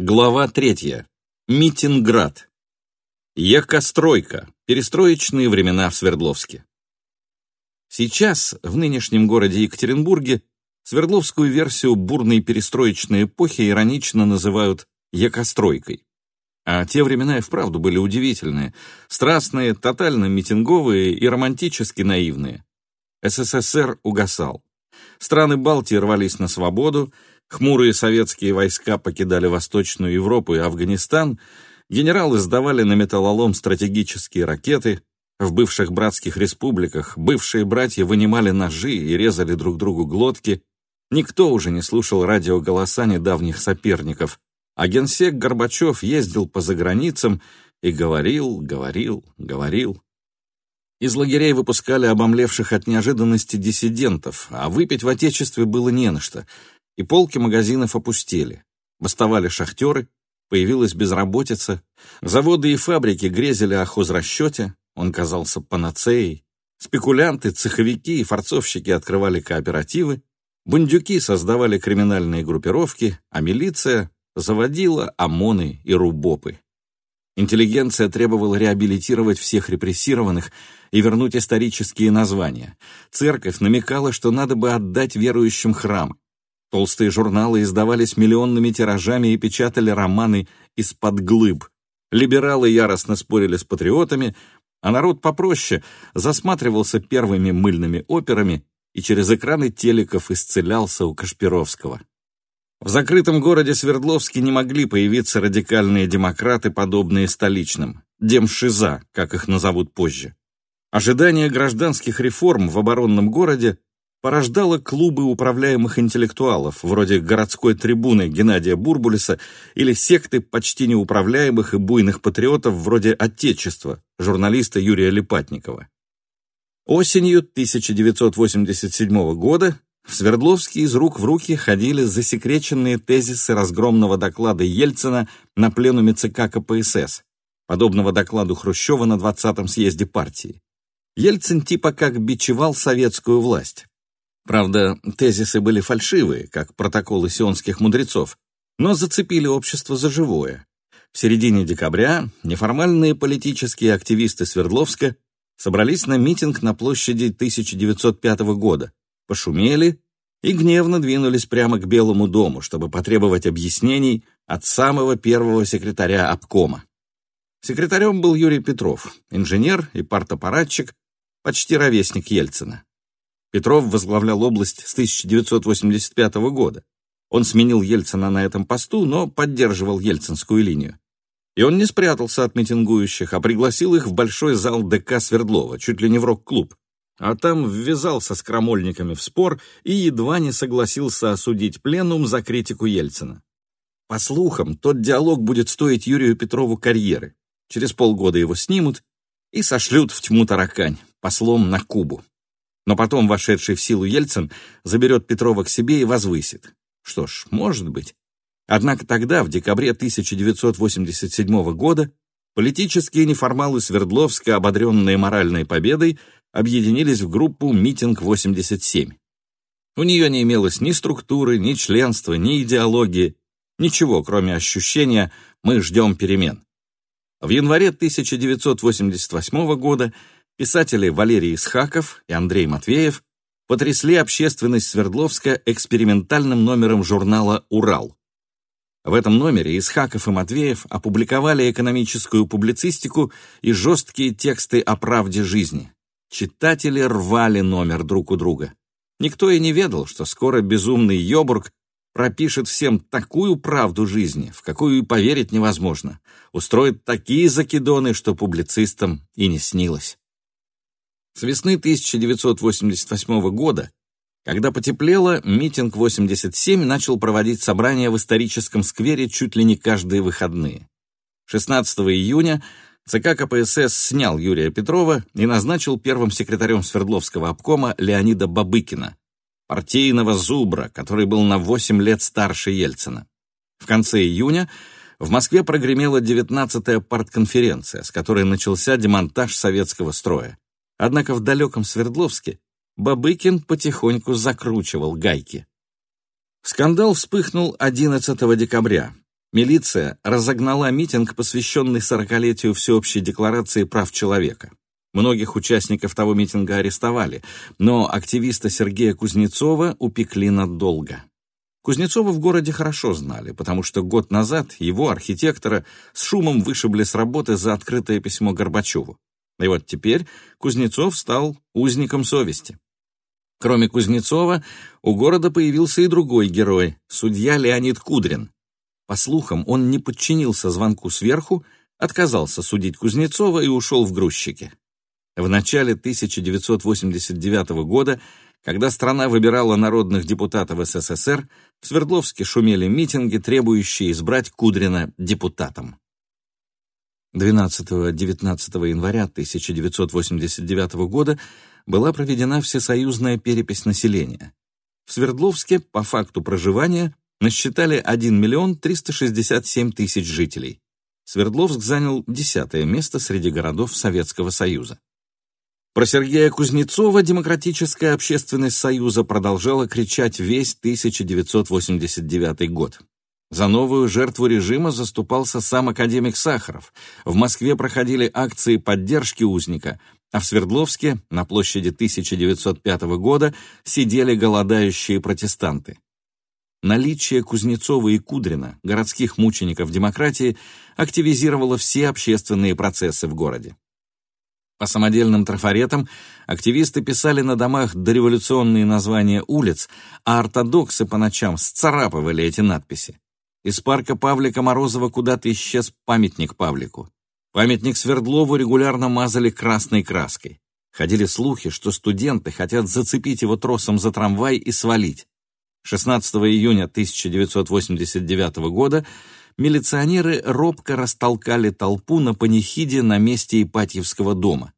Глава третья. Митинград. Екостройка. Перестроечные времена в Свердловске. Сейчас, в нынешнем городе Екатеринбурге, Свердловскую версию бурной перестроечной эпохи иронично называют «екостройкой». А те времена и вправду были удивительные, страстные, тотально митинговые и романтически наивные. СССР угасал. Страны Балтии рвались на свободу, Хмурые советские войска покидали Восточную Европу и Афганистан, генералы сдавали на металлолом стратегические ракеты, в бывших братских республиках бывшие братья вынимали ножи и резали друг другу глотки, никто уже не слушал радиоголоса недавних соперников, а генсек Горбачев ездил по заграницам и говорил, говорил, говорил. Из лагерей выпускали обомлевших от неожиданности диссидентов, а выпить в Отечестве было не на что — и полки магазинов опустели. Бастовали шахтеры, появилась безработица, заводы и фабрики грезили о хозрасчете, он казался панацеей, спекулянты, цеховики и форцовщики открывали кооперативы, бундюки создавали криминальные группировки, а милиция заводила ОМОНы и РУБОПы. Интеллигенция требовала реабилитировать всех репрессированных и вернуть исторические названия. Церковь намекала, что надо бы отдать верующим храм, Толстые журналы издавались миллионными тиражами и печатали романы из-под глыб. Либералы яростно спорили с патриотами, а народ попроще засматривался первыми мыльными операми и через экраны телеков исцелялся у Кашпировского. В закрытом городе Свердловске не могли появиться радикальные демократы, подобные столичным, демшиза, как их назовут позже. Ожидание гражданских реформ в оборонном городе порождала клубы управляемых интеллектуалов, вроде городской трибуны Геннадия Бурбулиса или секты почти неуправляемых и буйных патриотов вроде «Отечества» журналиста Юрия Липатникова. Осенью 1987 года в Свердловске из рук в руки ходили засекреченные тезисы разгромного доклада Ельцина на пленуме ЦК КПСС, подобного докладу Хрущева на 20-м съезде партии. Ельцин типа как бичевал советскую власть. Правда, тезисы были фальшивые, как протоколы сионских мудрецов, но зацепили общество за живое. В середине декабря неформальные политические активисты Свердловска собрались на митинг на площади 1905 года, пошумели и гневно двинулись прямо к Белому дому, чтобы потребовать объяснений от самого первого секретаря обкома. Секретарем был Юрий Петров, инженер и партаппаратчик, почти ровесник Ельцина. Петров возглавлял область с 1985 года. Он сменил Ельцина на этом посту, но поддерживал ельцинскую линию. И он не спрятался от митингующих, а пригласил их в большой зал ДК Свердлова, чуть ли не в рок-клуб. А там ввязался с крамольниками в спор и едва не согласился осудить пленум за критику Ельцина. По слухам, тот диалог будет стоить Юрию Петрову карьеры. Через полгода его снимут и сошлют в тьму таракань, послом на Кубу. Но потом вошедший в силу Ельцин заберет Петрова к себе и возвысит. Что ж, может быть. Однако тогда, в декабре 1987 года, политические неформалы Свердловска, ободренные моральной победой, объединились в группу «Митинг-87». У нее не имелось ни структуры, ни членства, ни идеологии, ничего, кроме ощущения «мы ждем перемен». В январе 1988 года Писатели Валерий Исхаков и Андрей Матвеев потрясли общественность Свердловска экспериментальным номером журнала «Урал». В этом номере Исхаков и Матвеев опубликовали экономическую публицистику и жесткие тексты о правде жизни. Читатели рвали номер друг у друга. Никто и не ведал, что скоро безумный Йобург пропишет всем такую правду жизни, в какую и поверить невозможно, устроит такие закидоны, что публицистам и не снилось. С весны 1988 года, когда потеплело, митинг 87 начал проводить собрания в историческом сквере чуть ли не каждые выходные. 16 июня ЦК КПСС снял Юрия Петрова и назначил первым секретарем Свердловского обкома Леонида Бабыкина, партийного зубра, который был на 8 лет старше Ельцина. В конце июня в Москве прогремела 19-я партконференция, с которой начался демонтаж советского строя. Однако в далеком Свердловске Бабыкин потихоньку закручивал гайки. Скандал вспыхнул 11 декабря. Милиция разогнала митинг, посвященный сорокалетию Всеобщей декларации прав человека. Многих участников того митинга арестовали, но активиста Сергея Кузнецова упекли надолго. Кузнецова в городе хорошо знали, потому что год назад его, архитектора, с шумом вышибли с работы за открытое письмо Горбачеву. И вот теперь Кузнецов стал узником совести. Кроме Кузнецова, у города появился и другой герой, судья Леонид Кудрин. По слухам, он не подчинился звонку сверху, отказался судить Кузнецова и ушел в грузчики. В начале 1989 года, когда страна выбирала народных депутатов СССР, в Свердловске шумели митинги, требующие избрать Кудрина депутатом. 12-19 января 1989 года была проведена всесоюзная перепись населения. В Свердловске по факту проживания насчитали 1 миллион 367 тысяч жителей. Свердловск занял десятое место среди городов Советского Союза. Про Сергея Кузнецова Демократическая общественность Союза продолжала кричать весь 1989 год. За новую жертву режима заступался сам академик Сахаров. В Москве проходили акции поддержки узника, а в Свердловске, на площади 1905 года, сидели голодающие протестанты. Наличие Кузнецова и Кудрина, городских мучеников демократии, активизировало все общественные процессы в городе. По самодельным трафаретам активисты писали на домах дореволюционные названия улиц, а ортодоксы по ночам сцарапывали эти надписи. Из парка Павлика Морозова куда-то исчез памятник Павлику. Памятник Свердлову регулярно мазали красной краской. Ходили слухи, что студенты хотят зацепить его тросом за трамвай и свалить. 16 июня 1989 года милиционеры робко растолкали толпу на панихиде на месте Ипатьевского дома.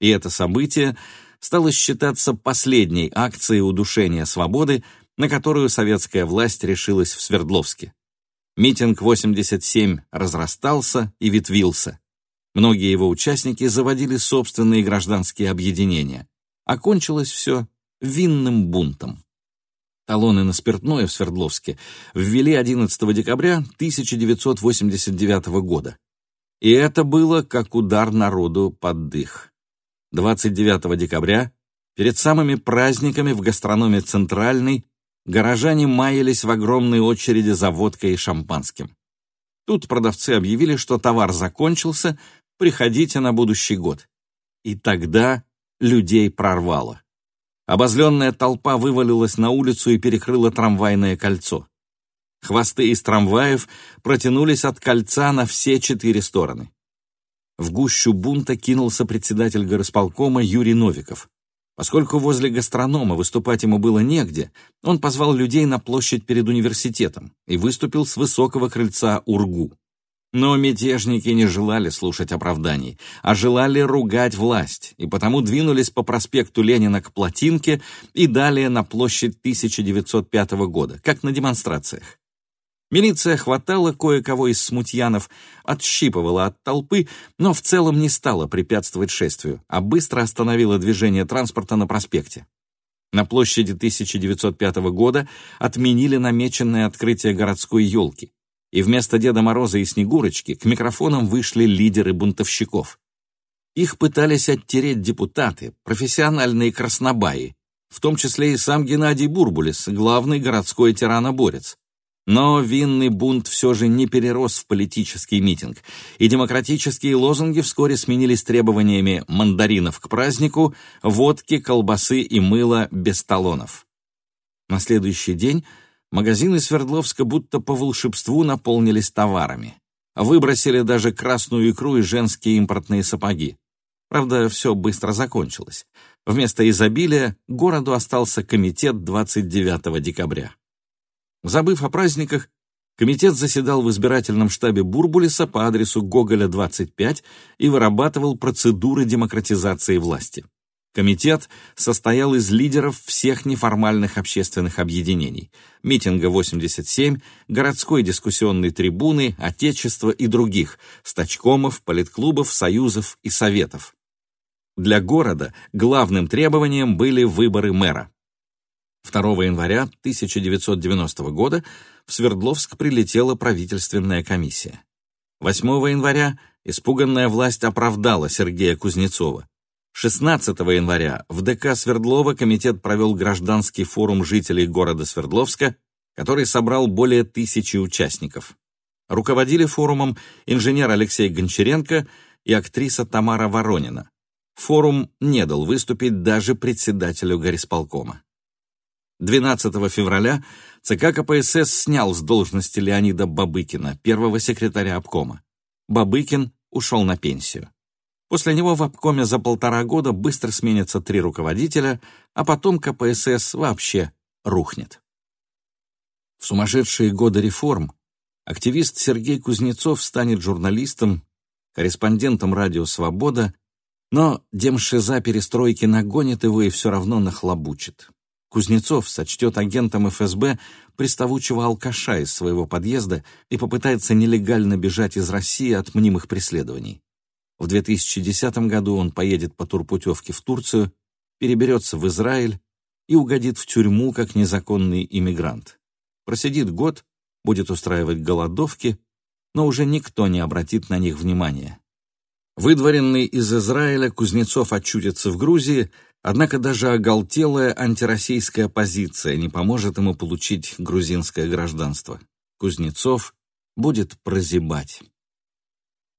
И это событие стало считаться последней акцией удушения свободы, на которую советская власть решилась в Свердловске. Митинг 87 разрастался и ветвился. Многие его участники заводили собственные гражданские объединения. Окончилось все винным бунтом. Талоны на спиртное в Свердловске ввели 11 декабря 1989 года. И это было как удар народу под дых. 29 декабря, перед самыми праздниками в гастрономе «Центральный», горожане маялись в огромной очереди за водкой и шампанским. Тут продавцы объявили, что товар закончился, приходите на будущий год. И тогда людей прорвало. Обозленная толпа вывалилась на улицу и перекрыла трамвайное кольцо. Хвосты из трамваев протянулись от кольца на все четыре стороны. В гущу бунта кинулся председатель горосполкома Юрий Новиков. Поскольку возле гастронома выступать ему было негде, он позвал людей на площадь перед университетом и выступил с высокого крыльца Ургу. Но мятежники не желали слушать оправданий, а желали ругать власть, и потому двинулись по проспекту Ленина к Плотинке и далее на площадь 1905 года, как на демонстрациях. Милиция хватала кое-кого из смутьянов, отщипывала от толпы, но в целом не стала препятствовать шествию, а быстро остановила движение транспорта на проспекте. На площади 1905 года отменили намеченное открытие городской елки и вместо Деда Мороза и Снегурочки к микрофонам вышли лидеры бунтовщиков. Их пытались оттереть депутаты, профессиональные краснобаи, в том числе и сам Геннадий Бурбулис, главный городской тираноборец. Но винный бунт все же не перерос в политический митинг, и демократические лозунги вскоре сменились требованиями мандаринов к празднику, водки, колбасы и мыла без талонов. На следующий день Магазины Свердловска будто по волшебству наполнились товарами. Выбросили даже красную икру и женские импортные сапоги. Правда, все быстро закончилось. Вместо изобилия городу остался комитет 29 декабря. Забыв о праздниках, комитет заседал в избирательном штабе Бурбулиса по адресу Гоголя, 25 и вырабатывал процедуры демократизации власти. Комитет состоял из лидеров всех неформальных общественных объединений – митинга 87, городской дискуссионной трибуны, Отечества и других – стачкомов, политклубов, союзов и советов. Для города главным требованием были выборы мэра. 2 января 1990 года в Свердловск прилетела правительственная комиссия. 8 января испуганная власть оправдала Сергея Кузнецова. 16 января в ДК Свердлова комитет провел гражданский форум жителей города Свердловска, который собрал более тысячи участников. Руководили форумом инженер Алексей Гончаренко и актриса Тамара Воронина. Форум не дал выступить даже председателю горисполкома. 12 февраля ЦК КПСС снял с должности Леонида Бабыкина, первого секретаря обкома. Бабыкин ушел на пенсию. После него в обкоме за полтора года быстро сменятся три руководителя, а потом КПСС вообще рухнет. В сумасшедшие годы реформ активист Сергей Кузнецов станет журналистом, корреспондентом радио «Свобода», но демшиза перестройки нагонит его и все равно нахлобучит. Кузнецов сочтет агентом ФСБ приставучего алкаша из своего подъезда и попытается нелегально бежать из России от мнимых преследований. В 2010 году он поедет по турпутевке в Турцию, переберется в Израиль и угодит в тюрьму как незаконный иммигрант. Просидит год, будет устраивать голодовки, но уже никто не обратит на них внимания. Выдворенный из Израиля, Кузнецов очутится в Грузии – Однако даже оголтелая антироссийская позиция не поможет ему получить грузинское гражданство. Кузнецов будет прозябать.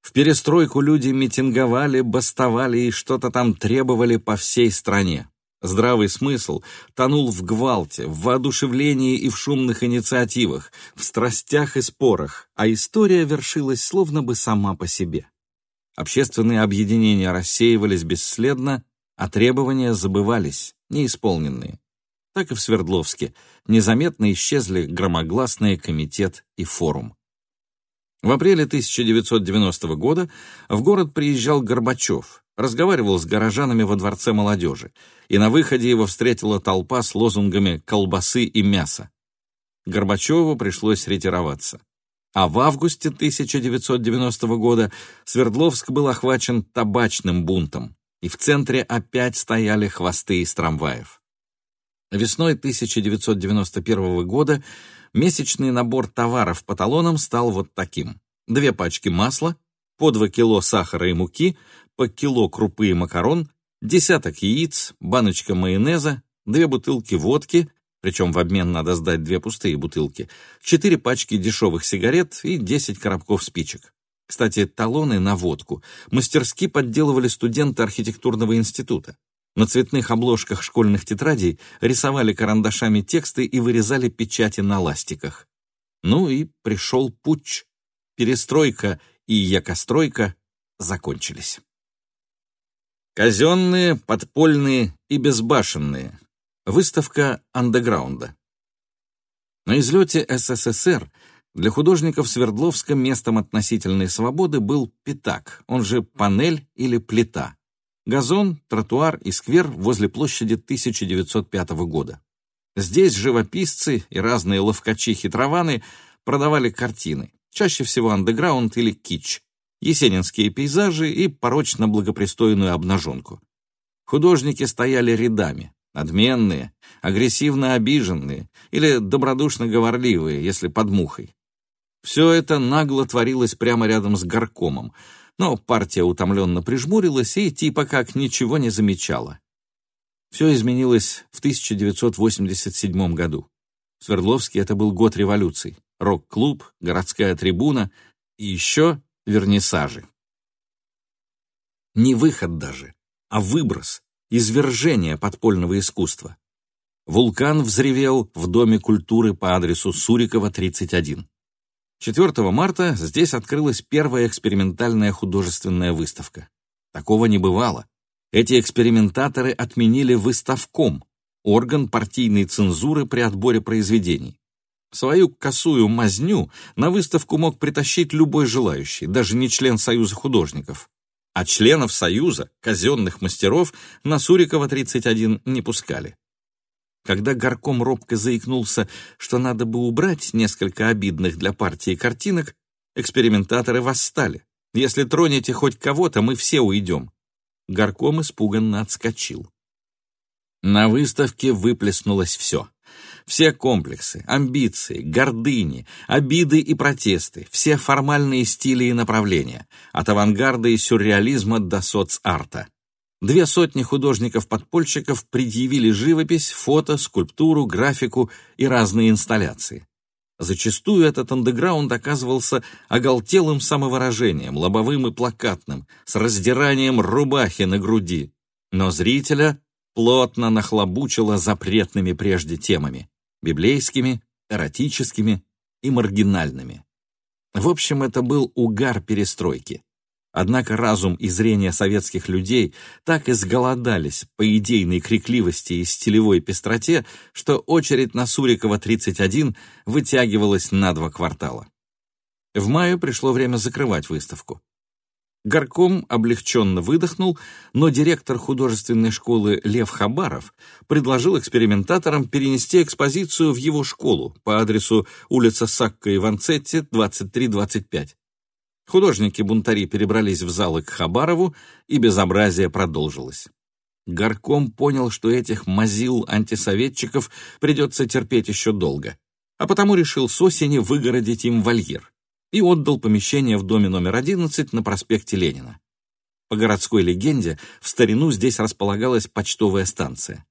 В перестройку люди митинговали, бастовали и что-то там требовали по всей стране. Здравый смысл тонул в гвалте, в воодушевлении и в шумных инициативах, в страстях и спорах, а история вершилась словно бы сама по себе. Общественные объединения рассеивались бесследно, а требования забывались, неисполненные. Так и в Свердловске незаметно исчезли громогласные комитет и форум. В апреле 1990 года в город приезжал Горбачев, разговаривал с горожанами во Дворце молодежи, и на выходе его встретила толпа с лозунгами «колбасы и мясо». Горбачеву пришлось ретироваться. А в августе 1990 года Свердловск был охвачен табачным бунтом и в центре опять стояли хвосты из трамваев. Весной 1991 года месячный набор товаров по талонам стал вот таким. Две пачки масла, по 2 кило сахара и муки, по кило крупы и макарон, десяток яиц, баночка майонеза, две бутылки водки, причем в обмен надо сдать две пустые бутылки, четыре пачки дешевых сигарет и 10 коробков спичек. Кстати, талоны на водку мастерски подделывали студенты архитектурного института. На цветных обложках школьных тетрадей рисовали карандашами тексты и вырезали печати на ластиках. Ну и пришел путч. Перестройка и якостройка закончились. Казенные, подпольные и безбашенные. Выставка андеграунда. На излете СССР для художников Свердловска местом относительной свободы был пятак, он же панель или плита. Газон, тротуар и сквер возле площади 1905 года. Здесь живописцы и разные ловкачи-хитрованы продавали картины, чаще всего андеграунд или кич, есенинские пейзажи и порочно-благопристойную обнаженку. Художники стояли рядами, надменные, агрессивно обиженные или добродушно говорливые, если под мухой. Все это нагло творилось прямо рядом с горкомом, но партия утомленно прижмурилась и типа как ничего не замечала. Все изменилось в 1987 году. В Свердловске это был год революций. Рок-клуб, городская трибуна и еще вернисажи. Не выход даже, а выброс, извержение подпольного искусства. Вулкан взревел в Доме культуры по адресу Сурикова, 31. 4 марта здесь открылась первая экспериментальная художественная выставка. Такого не бывало. Эти экспериментаторы отменили выставком, орган партийной цензуры при отборе произведений. Свою косую мазню на выставку мог притащить любой желающий, даже не член Союза художников. А членов Союза, казенных мастеров, на Сурикова 31 не пускали. Когда горком робко заикнулся, что надо бы убрать несколько обидных для партии картинок, экспериментаторы восстали. Если тронете хоть кого-то, мы все уйдем. Горком испуганно отскочил. На выставке выплеснулось все. Все комплексы, амбиции, гордыни, обиды и протесты, все формальные стили и направления, от авангарда и сюрреализма до соцарта. Две сотни художников-подпольщиков предъявили живопись, фото, скульптуру, графику и разные инсталляции. Зачастую этот андеграунд оказывался оголтелым самовыражением, лобовым и плакатным, с раздиранием рубахи на груди. Но зрителя плотно нахлобучило запретными прежде темами — библейскими, эротическими и маргинальными. В общем, это был угар перестройки. Однако разум и зрение советских людей так изголодались по идейной крикливости и стилевой пестроте, что очередь на Сурикова-31 вытягивалась на два квартала. В мае пришло время закрывать выставку. Горком облегченно выдохнул, но директор художественной школы Лев Хабаров предложил экспериментаторам перенести экспозицию в его школу по адресу улица Сакка и Ванцетти, 2325. Художники-бунтари перебрались в залы к Хабарову, и безобразие продолжилось. Горком понял, что этих мазил-антисоветчиков придется терпеть еще долго, а потому решил с осени выгородить им вольер и отдал помещение в доме номер 11 на проспекте Ленина. По городской легенде, в старину здесь располагалась почтовая станция.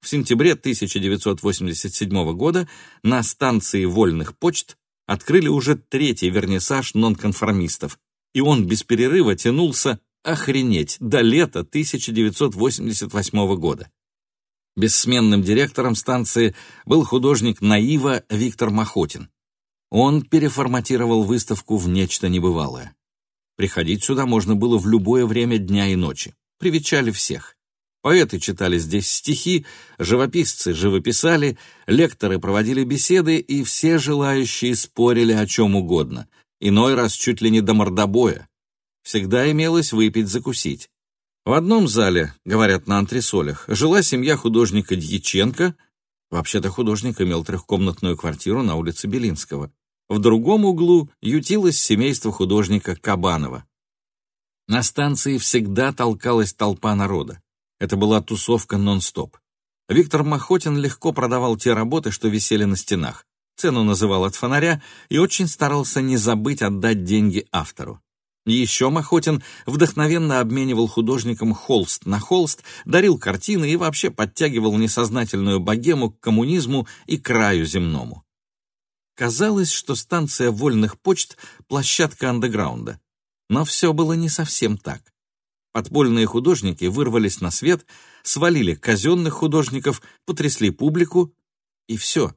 В сентябре 1987 года на станции вольных почт открыли уже третий вернисаж нонконформистов, и он без перерыва тянулся охренеть до лета 1988 года. Бессменным директором станции был художник Наива Виктор Махотин. Он переформатировал выставку в нечто небывалое. Приходить сюда можно было в любое время дня и ночи. Привечали всех. Поэты читали здесь стихи, живописцы живописали, лекторы проводили беседы, и все желающие спорили о чем угодно, иной раз чуть ли не до мордобоя. Всегда имелось выпить-закусить. В одном зале, говорят на антресолях, жила семья художника Дьяченко, вообще-то художник имел трехкомнатную квартиру на улице Белинского. В другом углу ютилось семейство художника Кабанова. На станции всегда толкалась толпа народа. Это была тусовка нон-стоп. Виктор Махотин легко продавал те работы, что висели на стенах. Цену называл от фонаря и очень старался не забыть отдать деньги автору. Еще Махотин вдохновенно обменивал художникам холст на холст, дарил картины и вообще подтягивал несознательную богему к коммунизму и краю земному. Казалось, что станция вольных почт — площадка андеграунда. Но все было не совсем так. Подпольные художники вырвались на свет, свалили казенных художников, потрясли публику, и все.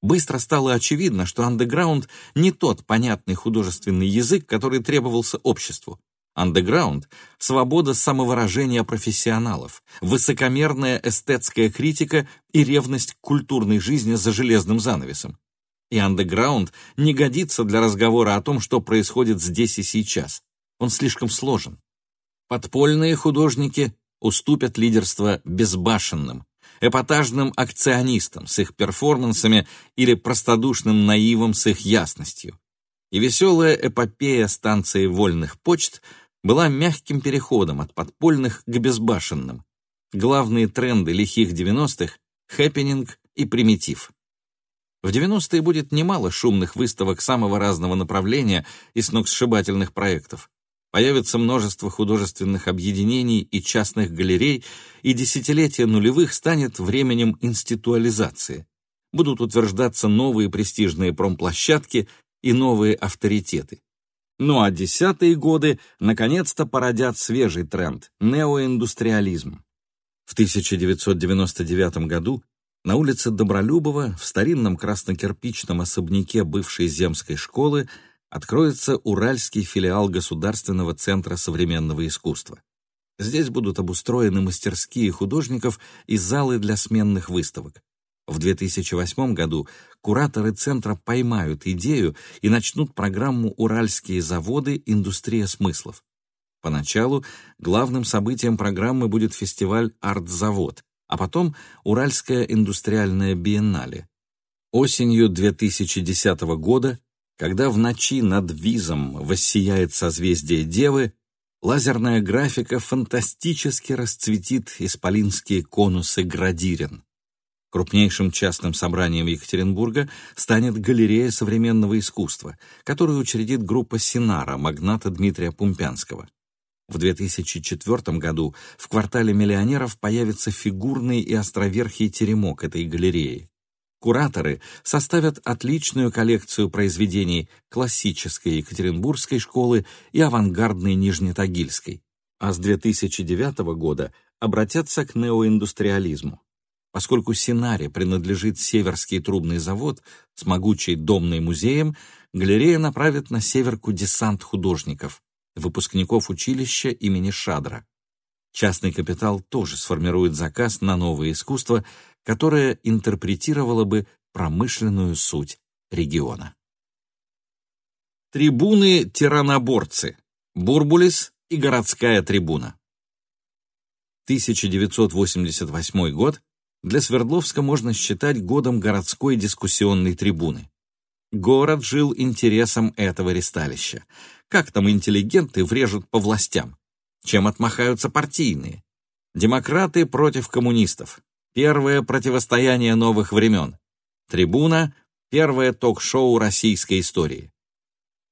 Быстро стало очевидно, что андеграунд не тот понятный художественный язык, который требовался обществу. Андеграунд — свобода самовыражения профессионалов, высокомерная эстетская критика и ревность к культурной жизни за железным занавесом. И андеграунд не годится для разговора о том, что происходит здесь и сейчас. Он слишком сложен. Подпольные художники уступят лидерство безбашенным, эпатажным акционистам с их перформансами или простодушным наивом с их ясностью. И веселая эпопея станции вольных почт была мягким переходом от подпольных к безбашенным. Главные тренды лихих 90-х — хеппенинг и примитив. В 90-е будет немало шумных выставок самого разного направления и сногсшибательных проектов. Появится множество художественных объединений и частных галерей, и десятилетие нулевых станет временем институализации. Будут утверждаться новые престижные промплощадки и новые авторитеты. Ну а десятые годы наконец-то породят свежий тренд – неоиндустриализм. В 1999 году на улице Добролюбова в старинном краснокирпичном особняке бывшей земской школы откроется Уральский филиал Государственного центра современного искусства. Здесь будут обустроены мастерские художников и залы для сменных выставок. В 2008 году кураторы центра поймают идею и начнут программу «Уральские заводы. Индустрия смыслов». Поначалу главным событием программы будет фестиваль «Артзавод», а потом Уральская индустриальная биеннале. Осенью 2010 года когда в ночи над визом воссияет созвездие Девы, лазерная графика фантастически расцветит исполинские конусы градирен. Крупнейшим частным собранием Екатеринбурга станет галерея современного искусства, которую учредит группа Синара, магната Дмитрия Пумпянского. В 2004 году в квартале миллионеров появится фигурный и островерхий теремок этой галереи. Кураторы составят отличную коллекцию произведений классической екатеринбургской школы и авангардной нижнетагильской, а с 2009 года обратятся к неоиндустриализму. Поскольку Синаре принадлежит Северский трубный завод с могучей домной музеем, галерея направит на Северку десант художников, выпускников училища имени Шадра. Частный капитал тоже сформирует заказ на новое искусство, которое интерпретировало бы промышленную суть региона. Трибуны-тираноборцы. Бурбулис и городская трибуна. 1988 год для Свердловска можно считать годом городской дискуссионной трибуны. Город жил интересом этого ресталища. Как там интеллигенты врежут по властям? Чем отмахаются партийные? Демократы против коммунистов. Первое противостояние новых времен. Трибуна — первое ток-шоу российской истории.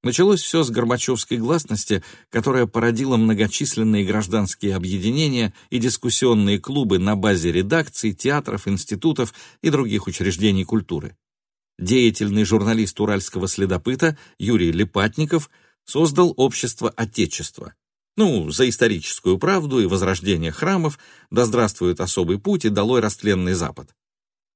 Началось все с Горбачевской гласности, которая породила многочисленные гражданские объединения и дискуссионные клубы на базе редакций, театров, институтов и других учреждений культуры деятельный журналист уральского следопыта Юрий Лепатников создал общество Отечества. Ну, за историческую правду и возрождение храмов, да здравствует особый путь и долой растленный Запад.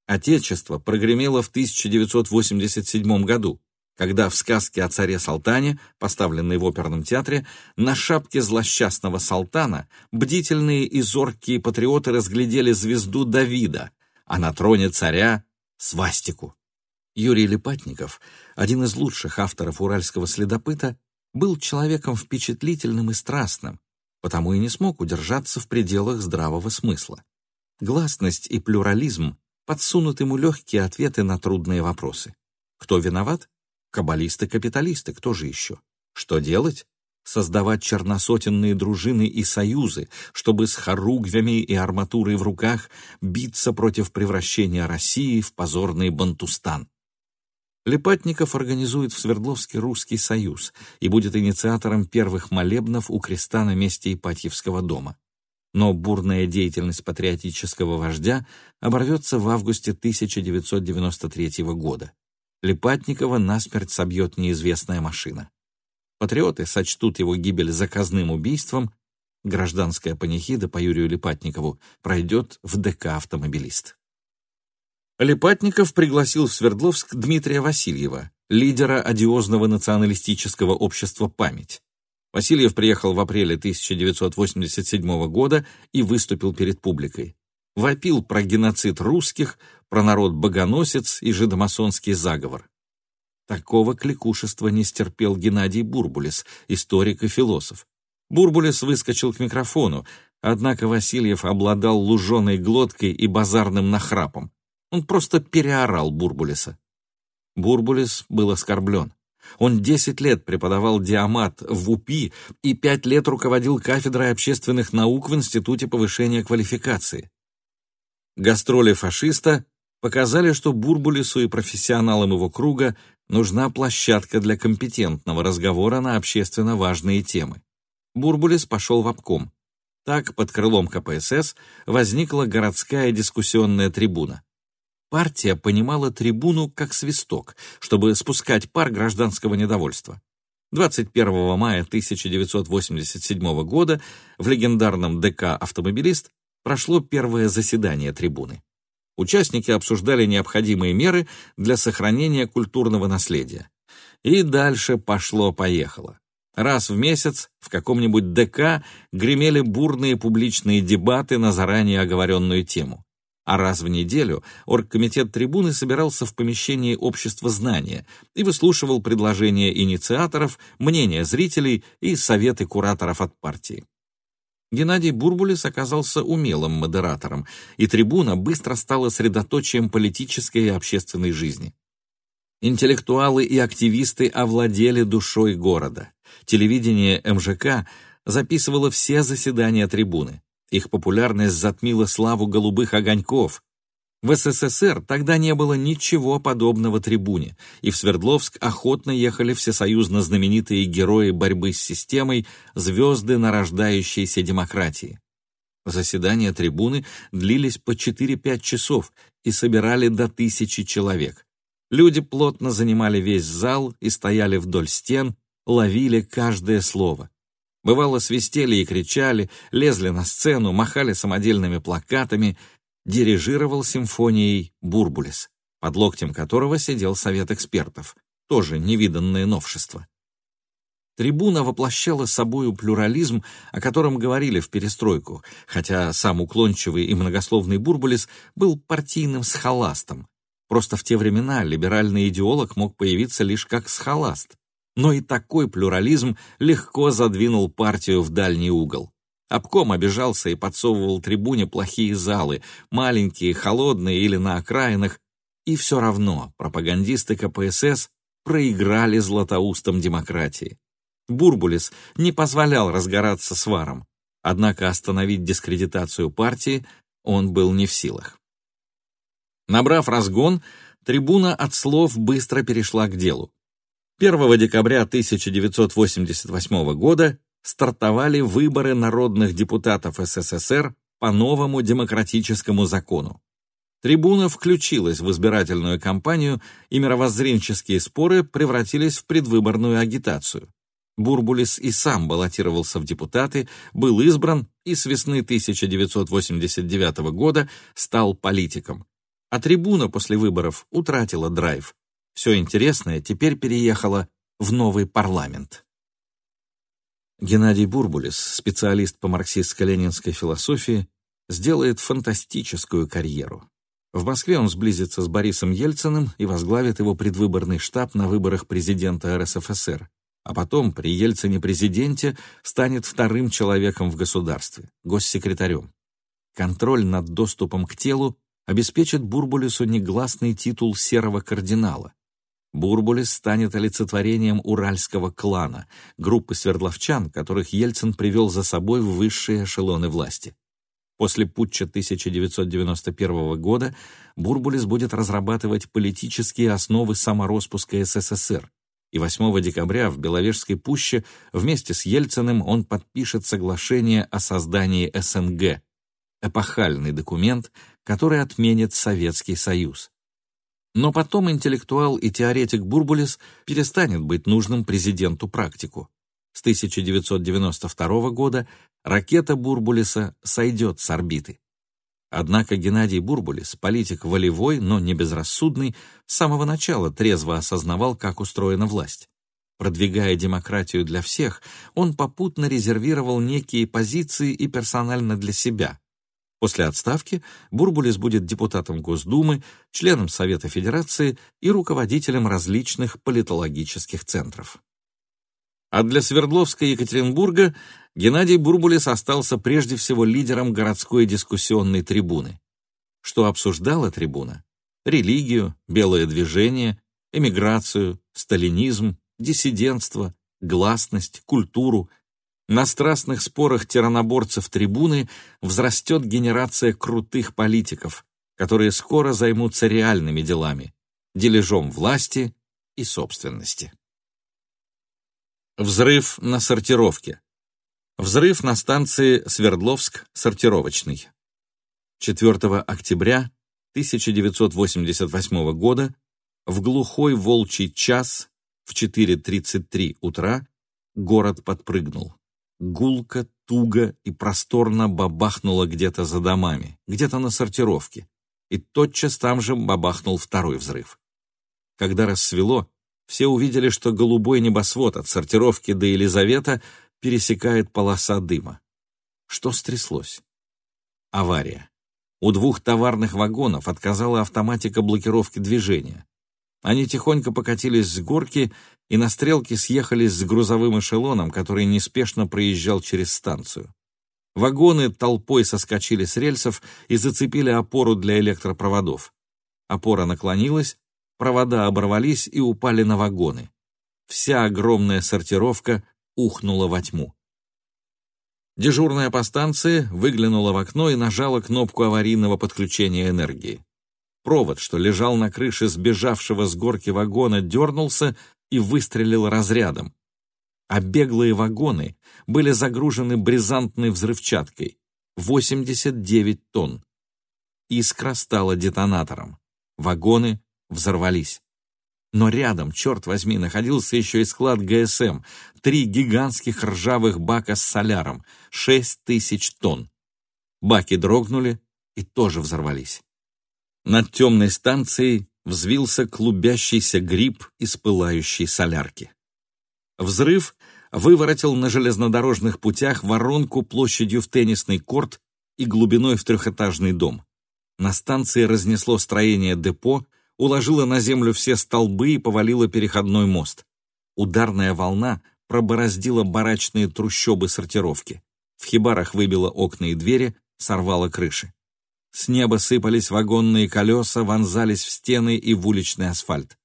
Отечество прогремело в 1987 году, когда в сказке о царе Салтане, поставленной в оперном театре, на шапке злосчастного Салтана бдительные и зоркие патриоты разглядели звезду Давида, а на троне царя — свастику. Юрий Лепатников, один из лучших авторов «Уральского следопыта», был человеком впечатлительным и страстным, потому и не смог удержаться в пределах здравого смысла. Гласность и плюрализм подсунут ему легкие ответы на трудные вопросы. Кто виноват? Каббалисты-капиталисты, кто же еще? Что делать? Создавать черносотенные дружины и союзы, чтобы с хоругвями и арматурой в руках биться против превращения России в позорный Бантустан. Лепатников организует в Свердловске Русский Союз и будет инициатором первых молебнов у креста на месте Ипатьевского дома. Но бурная деятельность патриотического вождя оборвется в августе 1993 года. Лепатникова насмерть собьет неизвестная машина. Патриоты сочтут его гибель заказным убийством, гражданская панихида по Юрию Лепатникову пройдет в ДК «Автомобилист». Лепатников пригласил в Свердловск Дмитрия Васильева, лидера одиозного националистического общества «Память». Васильев приехал в апреле 1987 года и выступил перед публикой. Вопил про геноцид русских, про народ-богоносец и жидомасонский заговор. Такого кликушества не стерпел Геннадий Бурбулис, историк и философ. Бурбулис выскочил к микрофону, однако Васильев обладал луженой глоткой и базарным нахрапом. Он просто переорал Бурбулиса. Бурбулис был оскорблен. Он 10 лет преподавал диамат в УПИ и 5 лет руководил кафедрой общественных наук в Институте повышения квалификации. Гастроли фашиста показали, что Бурбулису и профессионалам его круга нужна площадка для компетентного разговора на общественно важные темы. Бурбулис пошел в обком. Так, под крылом КПСС возникла городская дискуссионная трибуна. Партия понимала трибуну как свисток, чтобы спускать пар гражданского недовольства. 21 мая 1987 года в легендарном ДК «Автомобилист» прошло первое заседание трибуны. Участники обсуждали необходимые меры для сохранения культурного наследия. И дальше пошло-поехало. Раз в месяц в каком-нибудь ДК гремели бурные публичные дебаты на заранее оговоренную тему а раз в неделю оргкомитет трибуны собирался в помещении общества знания и выслушивал предложения инициаторов, мнения зрителей и советы кураторов от партии. Геннадий Бурбулис оказался умелым модератором, и трибуна быстро стала средоточием политической и общественной жизни. Интеллектуалы и активисты овладели душой города. Телевидение МЖК записывала все заседания трибуны. Их популярность затмила славу голубых огоньков. В СССР тогда не было ничего подобного трибуне, и в Свердловск охотно ехали всесоюзно знаменитые герои борьбы с системой, звезды нарождающейся демократии. Заседания трибуны длились по 4-5 часов и собирали до тысячи человек. Люди плотно занимали весь зал и стояли вдоль стен, ловили каждое слово. Бывало, свистели и кричали, лезли на сцену, махали самодельными плакатами. Дирижировал симфонией Бурбулис, под локтем которого сидел совет экспертов. Тоже невиданное новшество. Трибуна воплощала собою плюрализм, о котором говорили в перестройку, хотя сам уклончивый и многословный Бурбулис был партийным схоластом. Просто в те времена либеральный идеолог мог появиться лишь как схоласт. Но и такой плюрализм легко задвинул партию в дальний угол. Обком обижался и подсовывал трибуне плохие залы, маленькие, холодные или на окраинах, и все равно пропагандисты КПСС проиграли златоустам демократии. Бурбулис не позволял разгораться сваром, однако остановить дискредитацию партии он был не в силах. Набрав разгон, трибуна от слов быстро перешла к делу. 1 декабря 1988 года стартовали выборы народных депутатов СССР по новому демократическому закону. Трибуна включилась в избирательную кампанию, и мировоззренческие споры превратились в предвыборную агитацию. Бурбулис и сам баллотировался в депутаты, был избран и с весны 1989 года стал политиком. А трибуна после выборов утратила драйв все интересное теперь переехало в новый парламент. Геннадий Бурбулис, специалист по марксистско-ленинской философии, сделает фантастическую карьеру. В Москве он сблизится с Борисом Ельциным и возглавит его предвыборный штаб на выборах президента РСФСР, а потом при Ельцине-президенте станет вторым человеком в государстве, госсекретарем. Контроль над доступом к телу обеспечит Бурбулису негласный титул серого кардинала, Бурбулис станет олицетворением уральского клана, группы свердловчан, которых Ельцин привел за собой в высшие эшелоны власти. После путча 1991 года Бурбулис будет разрабатывать политические основы самороспуска СССР, и 8 декабря в Беловежской пуще вместе с Ельциным он подпишет соглашение о создании СНГ, эпохальный документ, который отменит Советский Союз. Но потом интеллектуал и теоретик Бурбулис перестанет быть нужным президенту-практику. С 1992 года ракета Бурбулиса сойдет с орбиты. Однако Геннадий Бурбулис, политик волевой, но не безрассудный, с самого начала трезво осознавал, как устроена власть. Продвигая демократию для всех, он попутно резервировал некие позиции и персонально для себя, После отставки Бурбулис будет депутатом Госдумы, членом Совета Федерации и руководителем различных политологических центров. А для Свердловска и Екатеринбурга Геннадий Бурбулис остался прежде всего лидером городской дискуссионной трибуны. Что обсуждала трибуна? Религию, белое движение, эмиграцию, сталинизм, диссидентство, гласность, культуру, на страстных спорах тираноборцев трибуны взрастет генерация крутых политиков, которые скоро займутся реальными делами, дележом власти и собственности. Взрыв на сортировке. Взрыв на станции Свердловск-Сортировочный. 4 октября 1988 года в глухой волчий час в 4.33 утра город подпрыгнул гулко, туго и просторно бабахнуло где-то за домами, где-то на сортировке, и тотчас там же бабахнул второй взрыв. Когда рассвело, все увидели, что голубой небосвод от сортировки до Елизавета пересекает полоса дыма. Что стряслось? Авария. У двух товарных вагонов отказала автоматика блокировки движения. Они тихонько покатились с горки и на стрелке съехались с грузовым эшелоном, который неспешно проезжал через станцию. Вагоны толпой соскочили с рельсов и зацепили опору для электропроводов. Опора наклонилась, провода оборвались и упали на вагоны. Вся огромная сортировка ухнула во тьму. Дежурная по станции выглянула в окно и нажала кнопку аварийного подключения энергии. Провод, что лежал на крыше сбежавшего с горки вагона, дернулся и выстрелил разрядом. А беглые вагоны были загружены бризантной взрывчаткой — 89 тонн. Искра стала детонатором. Вагоны взорвались. Но рядом, черт возьми, находился еще и склад ГСМ. Три гигантских ржавых бака с соляром. Шесть тысяч тонн. Баки дрогнули и тоже взорвались. Над темной станцией взвился клубящийся гриб из пылающей солярки. Взрыв выворотил на железнодорожных путях воронку площадью в теннисный корт и глубиной в трехэтажный дом. На станции разнесло строение депо, уложило на землю все столбы и повалило переходной мост. Ударная волна пробороздила барачные трущобы сортировки. В хибарах выбило окна и двери, сорвало крыши. С неба сыпались вагонные колеса, вонзались в стены и в уличный асфальт.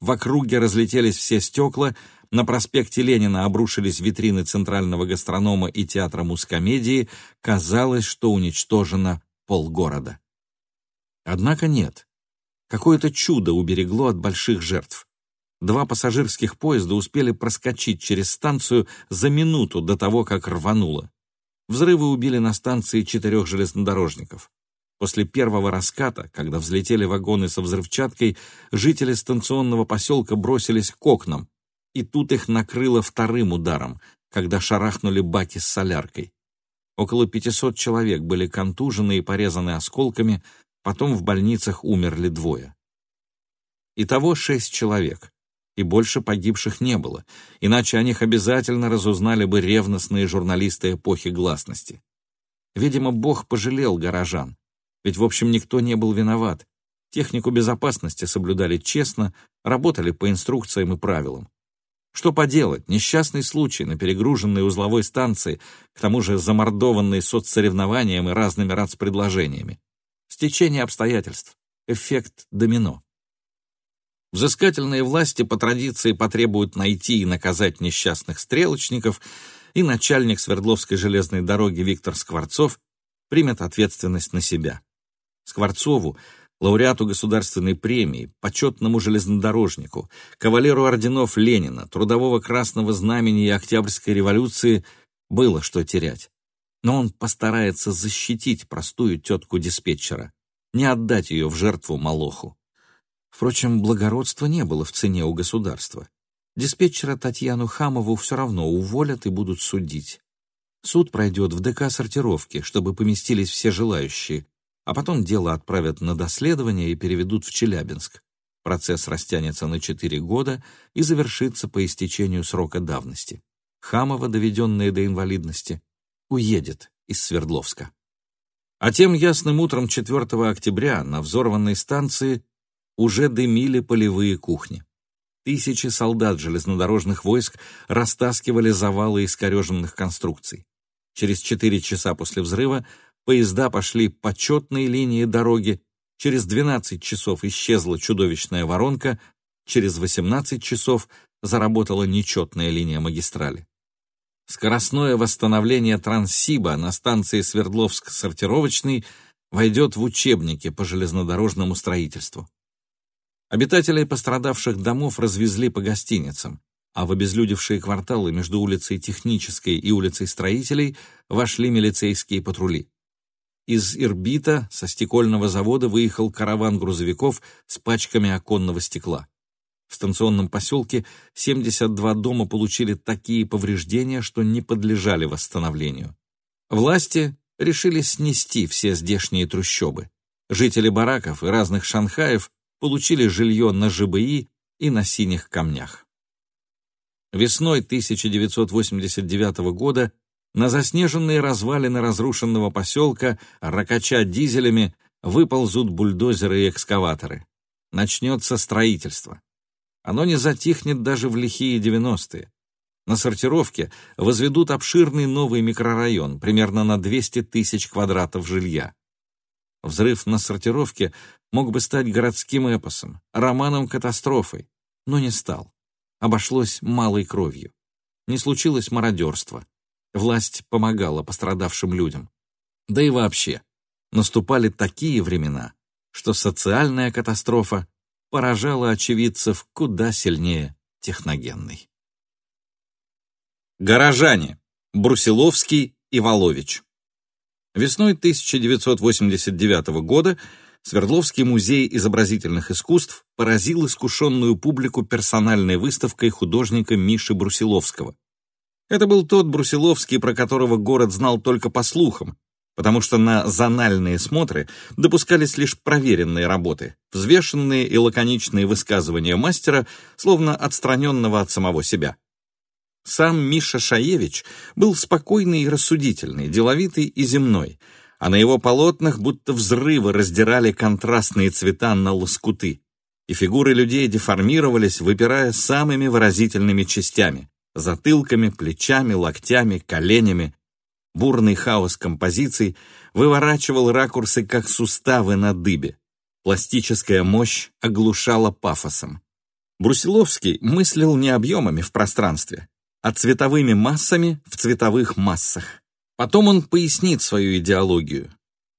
В округе разлетелись все стекла, на проспекте Ленина обрушились витрины Центрального гастронома и театра мускомедии, казалось, что уничтожено полгорода. Однако нет. Какое-то чудо уберегло от больших жертв. Два пассажирских поезда успели проскочить через станцию за минуту до того, как рвануло. Взрывы убили на станции четырех железнодорожников. После первого раската, когда взлетели вагоны со взрывчаткой, жители станционного поселка бросились к окнам, и тут их накрыло вторым ударом, когда шарахнули баки с соляркой. Около 500 человек были контужены и порезаны осколками, потом в больницах умерли двое. Итого шесть человек, и больше погибших не было, иначе о них обязательно разузнали бы ревностные журналисты эпохи гласности. Видимо, Бог пожалел горожан, ведь, в общем, никто не был виноват. Технику безопасности соблюдали честно, работали по инструкциям и правилам. Что поделать, несчастный случай на перегруженной узловой станции, к тому же замордованный соцсоревнованием и разными рацпредложениями. Стечение обстоятельств. Эффект домино. Взыскательные власти по традиции потребуют найти и наказать несчастных стрелочников, и начальник Свердловской железной дороги Виктор Скворцов примет ответственность на себя. Скворцову, лауреату государственной премии, почетному железнодорожнику, кавалеру орденов Ленина, Трудового Красного Знамени и Октябрьской революции было что терять. Но он постарается защитить простую тетку-диспетчера, не отдать ее в жертву Молоху. Впрочем, благородства не было в цене у государства. Диспетчера Татьяну Хамову все равно уволят и будут судить. Суд пройдет в ДК сортировки, чтобы поместились все желающие, а потом дело отправят на доследование и переведут в Челябинск. Процесс растянется на 4 года и завершится по истечению срока давности. Хамова, доведенная до инвалидности, уедет из Свердловска. А тем ясным утром 4 октября на взорванной станции уже дымили полевые кухни. Тысячи солдат железнодорожных войск растаскивали завалы искореженных конструкций. Через четыре часа после взрыва поезда пошли по четной линии дороги, через 12 часов исчезла чудовищная воронка, через 18 часов заработала нечетная линия магистрали. Скоростное восстановление Транссиба на станции Свердловск-Сортировочный войдет в учебники по железнодорожному строительству. Обитателей пострадавших домов развезли по гостиницам, а в обезлюдевшие кварталы между улицей Технической и улицей Строителей вошли милицейские патрули. Из Ирбита со стекольного завода выехал караван грузовиков с пачками оконного стекла. В станционном поселке 72 дома получили такие повреждения, что не подлежали восстановлению. Власти решили снести все здешние трущобы. Жители бараков и разных шанхаев получили жилье на ЖБИ и на синих камнях. Весной 1989 года на заснеженные развалины разрушенного поселка, ракача дизелями, выползут бульдозеры и экскаваторы. Начнется строительство. Оно не затихнет даже в лихие 90-е. На сортировке возведут обширный новый микрорайон, примерно на 200 тысяч квадратов жилья. Взрыв на сортировке мог бы стать городским эпосом, романом-катастрофой, но не стал. Обошлось малой кровью. Не случилось мародерства Власть помогала пострадавшим людям. Да и вообще, наступали такие времена, что социальная катастрофа поражала очевидцев куда сильнее техногенной. Горожане. Брусиловский и Волович. Весной 1989 года Свердловский музей изобразительных искусств поразил искушенную публику персональной выставкой художника Миши Брусиловского. Это был тот Брусиловский, про которого город знал только по слухам, потому что на зональные смотры допускались лишь проверенные работы, взвешенные и лаконичные высказывания мастера, словно отстраненного от самого себя. Сам Миша Шаевич был спокойный и рассудительный, деловитый и земной, а на его полотнах будто взрывы раздирали контрастные цвета на лоскуты, и фигуры людей деформировались, выпирая самыми выразительными частями — затылками, плечами, локтями, коленями. Бурный хаос композиций выворачивал ракурсы, как суставы на дыбе. Пластическая мощь оглушала пафосом. Брусиловский мыслил не объемами в пространстве, а цветовыми массами в цветовых массах. Потом он пояснит свою идеологию.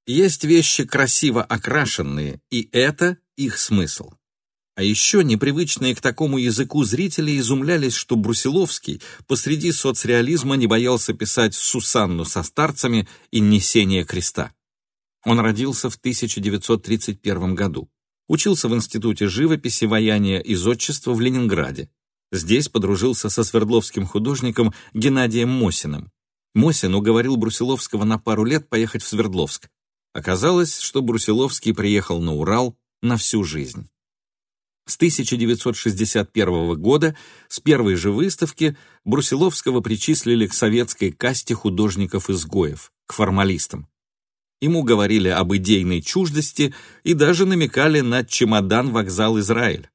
Есть вещи красиво окрашенные, и это их смысл. А еще непривычные к такому языку зрители изумлялись, что Брусиловский посреди соцреализма не боялся писать «Сусанну со старцами» и «Несение креста». Он родился в 1931 году. Учился в Институте живописи, ваяния и зодчества в Ленинграде. Здесь подружился со свердловским художником Геннадием Мосиным. Мосин уговорил Брусиловского на пару лет поехать в Свердловск. Оказалось, что Брусиловский приехал на Урал на всю жизнь. С 1961 года, с первой же выставки, Брусиловского причислили к советской касте художников-изгоев, к формалистам. Ему говорили об идейной чуждости и даже намекали на чемодан-вокзал Израиль.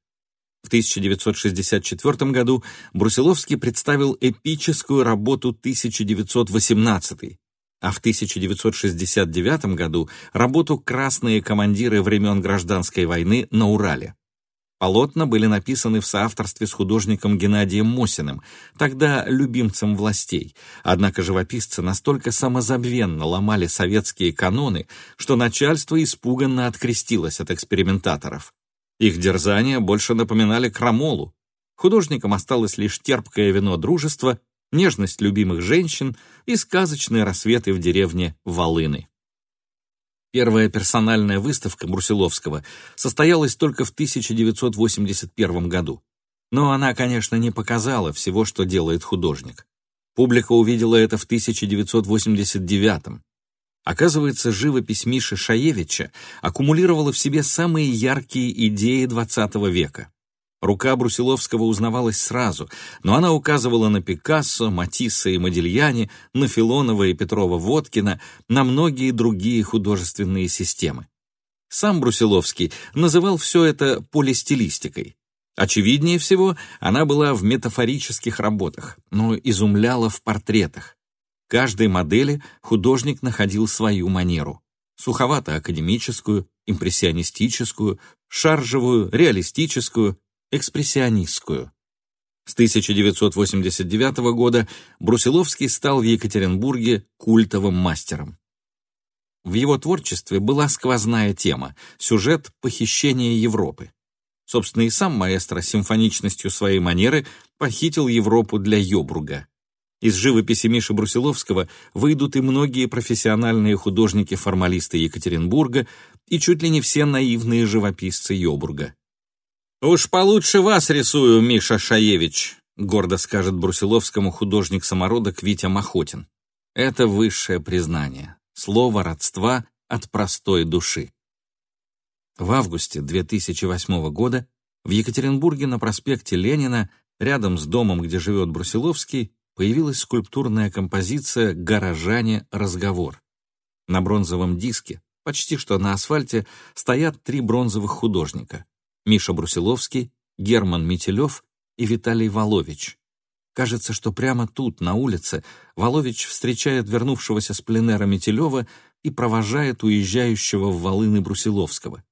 В 1964 году Брусиловский представил эпическую работу 1918, а в 1969 году работу «Красные командиры времен гражданской войны на Урале». Полотна были написаны в соавторстве с художником Геннадием Мосиным, тогда любимцем властей. Однако живописцы настолько самозабвенно ломали советские каноны, что начальство испуганно открестилось от экспериментаторов. Их дерзания больше напоминали крамолу. Художникам осталось лишь терпкое вино дружества, нежность любимых женщин и сказочные рассветы в деревне Волыны. Первая персональная выставка Брусиловского состоялась только в 1981 году. Но она, конечно, не показала всего, что делает художник. Публика увидела это в 1989 Оказывается, живопись Миши Шаевича аккумулировала в себе самые яркие идеи XX века. Рука Брусиловского узнавалась сразу, но она указывала на Пикассо, Матисса и Модильяни, на Филонова и Петрова-Водкина, на многие другие художественные системы. Сам Брусиловский называл все это полистилистикой. Очевиднее всего, она была в метафорических работах, но изумляла в портретах каждой модели художник находил свою манеру. Суховато-академическую, импрессионистическую, шаржевую, реалистическую, экспрессионистскую. С 1989 года Брусиловский стал в Екатеринбурге культовым мастером. В его творчестве была сквозная тема — сюжет похищения Европы. Собственно, и сам маэстро симфоничностью своей манеры похитил Европу для Йобруга. Из живописи Миши Брусиловского выйдут и многие профессиональные художники-формалисты Екатеринбурга и чуть ли не все наивные живописцы Йобурга. «Уж получше вас рисую, Миша Шаевич», гордо скажет Брусиловскому художник-самородок Витя Махотин. Это высшее признание, слово родства от простой души. В августе 2008 года в Екатеринбурге на проспекте Ленина, рядом с домом, где живет Брусиловский, появилась скульптурная композиция «Горожане. Разговор». На бронзовом диске, почти что на асфальте, стоят три бронзовых художника — Миша Брусиловский, Герман Метелев и Виталий Волович. Кажется, что прямо тут, на улице, Волович встречает вернувшегося с пленера Метелева и провожает уезжающего в Волыны Брусиловского.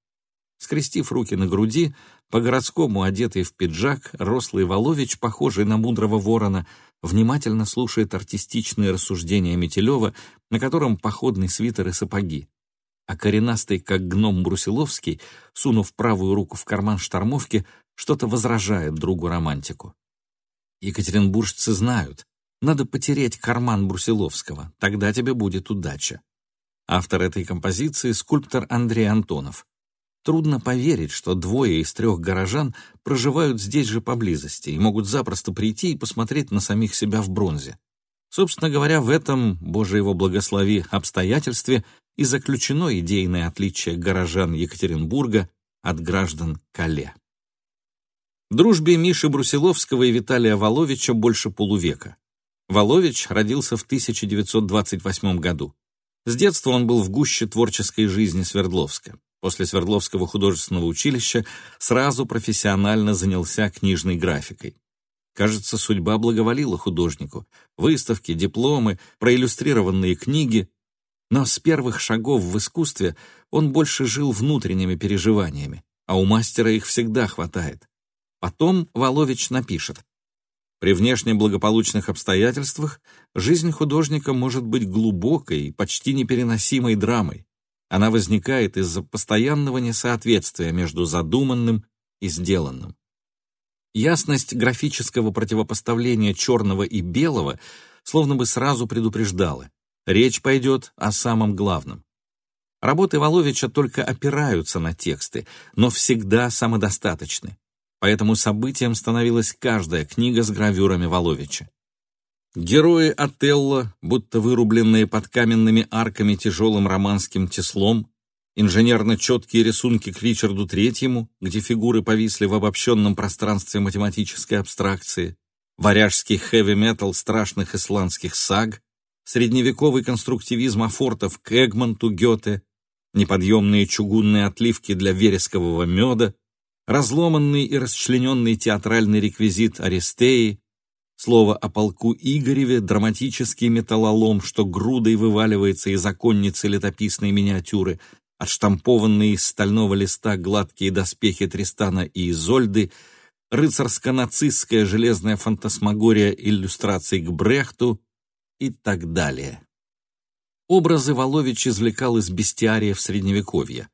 Скрестив руки на груди, по-городскому одетый в пиджак, рослый Волович, похожий на мудрого ворона, внимательно слушает артистичные рассуждения Метелева, на котором походный свитер и сапоги. А коренастый, как гном Брусиловский, сунув правую руку в карман штормовки, что-то возражает другу-романтику. Екатеринбуржцы знают, надо потереть карман Брусиловского, тогда тебе будет удача. Автор этой композиции — скульптор Андрей Антонов. Трудно поверить, что двое из трех горожан проживают здесь же поблизости и могут запросто прийти и посмотреть на самих себя в бронзе. Собственно говоря, в этом, Боже его благослови, обстоятельстве и заключено идейное отличие горожан Екатеринбурга от граждан Кале. Дружбе Миши Брусиловского и Виталия Воловича больше полувека. Волович родился в 1928 году. С детства он был в гуще творческой жизни Свердловска. После Свердловского художественного училища сразу профессионально занялся книжной графикой. Кажется, судьба благоволила художнику. Выставки, дипломы, проиллюстрированные книги. Но с первых шагов в искусстве он больше жил внутренними переживаниями, а у мастера их всегда хватает. Потом Волович напишет. При внешне благополучных обстоятельствах жизнь художника может быть глубокой и почти непереносимой драмой. Она возникает из-за постоянного несоответствия между задуманным и сделанным. Ясность графического противопоставления черного и белого словно бы сразу предупреждала. Речь пойдет о самом главном. Работы Воловича только опираются на тексты, но всегда самодостаточны. Поэтому событием становилась каждая книга с гравюрами Воловича. Герои Отелло, будто вырубленные под каменными арками тяжелым романским теслом, инженерно-четкие рисунки к Ричарду Третьему, где фигуры повисли в обобщенном пространстве математической абстракции, варяжский хэви-метал страшных исландских саг, средневековый конструктивизм афортов к Эгмонту Гёте, неподъемные чугунные отливки для верескового меда, разломанный и расчлененный театральный реквизит Аристеи, Слово о полку Игореве — драматический металлолом, что грудой вываливается из оконницы летописной миниатюры, отштампованные из стального листа гладкие доспехи Тристана и Изольды, рыцарско-нацистская железная фантасмагория иллюстраций к Брехту и так далее. Образы Волович извлекал из бестиария в Средневековье,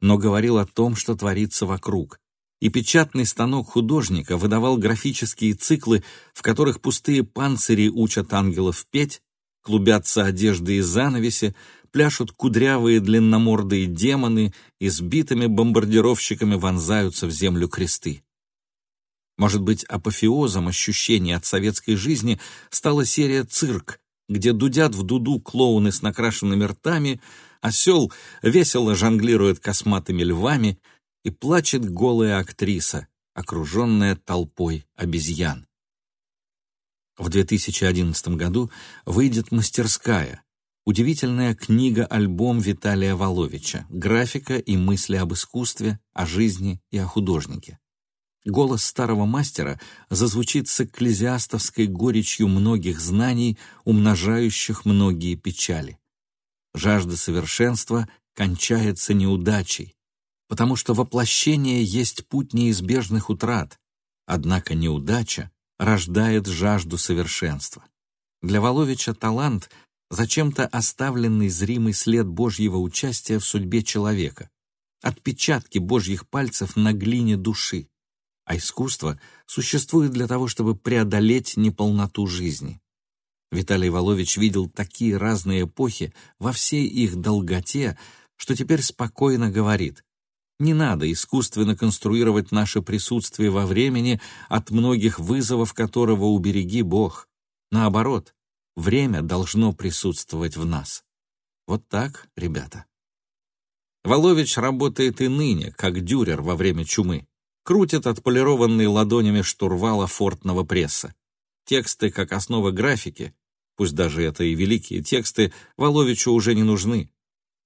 но говорил о том, что творится вокруг, и печатный станок художника выдавал графические циклы, в которых пустые панцири учат ангелов петь, клубятся одежды и занавеси, пляшут кудрявые длинномордые демоны и сбитыми бомбардировщиками вонзаются в землю кресты. Может быть, апофеозом ощущений от советской жизни стала серия «Цирк», где дудят в дуду клоуны с накрашенными ртами, осел весело жонглирует косматыми львами — и плачет голая актриса, окруженная толпой обезьян. В 2011 году выйдет «Мастерская», удивительная книга-альбом Виталия Воловича, графика и мысли об искусстве, о жизни и о художнике. Голос старого мастера зазвучит с экклезиастовской горечью многих знаний, умножающих многие печали. Жажда совершенства кончается неудачей, потому что воплощение есть путь неизбежных утрат, однако неудача рождает жажду совершенства. Для Воловича талант — зачем-то оставленный зримый след Божьего участия в судьбе человека, отпечатки Божьих пальцев на глине души, а искусство существует для того, чтобы преодолеть неполноту жизни. Виталий Волович видел такие разные эпохи во всей их долготе, что теперь спокойно говорит не надо искусственно конструировать наше присутствие во времени от многих вызовов которого убереги Бог. Наоборот, время должно присутствовать в нас. Вот так, ребята. Волович работает и ныне, как дюрер во время чумы. Крутит отполированный ладонями штурвала фортного пресса. Тексты, как основа графики, пусть даже это и великие тексты, Воловичу уже не нужны.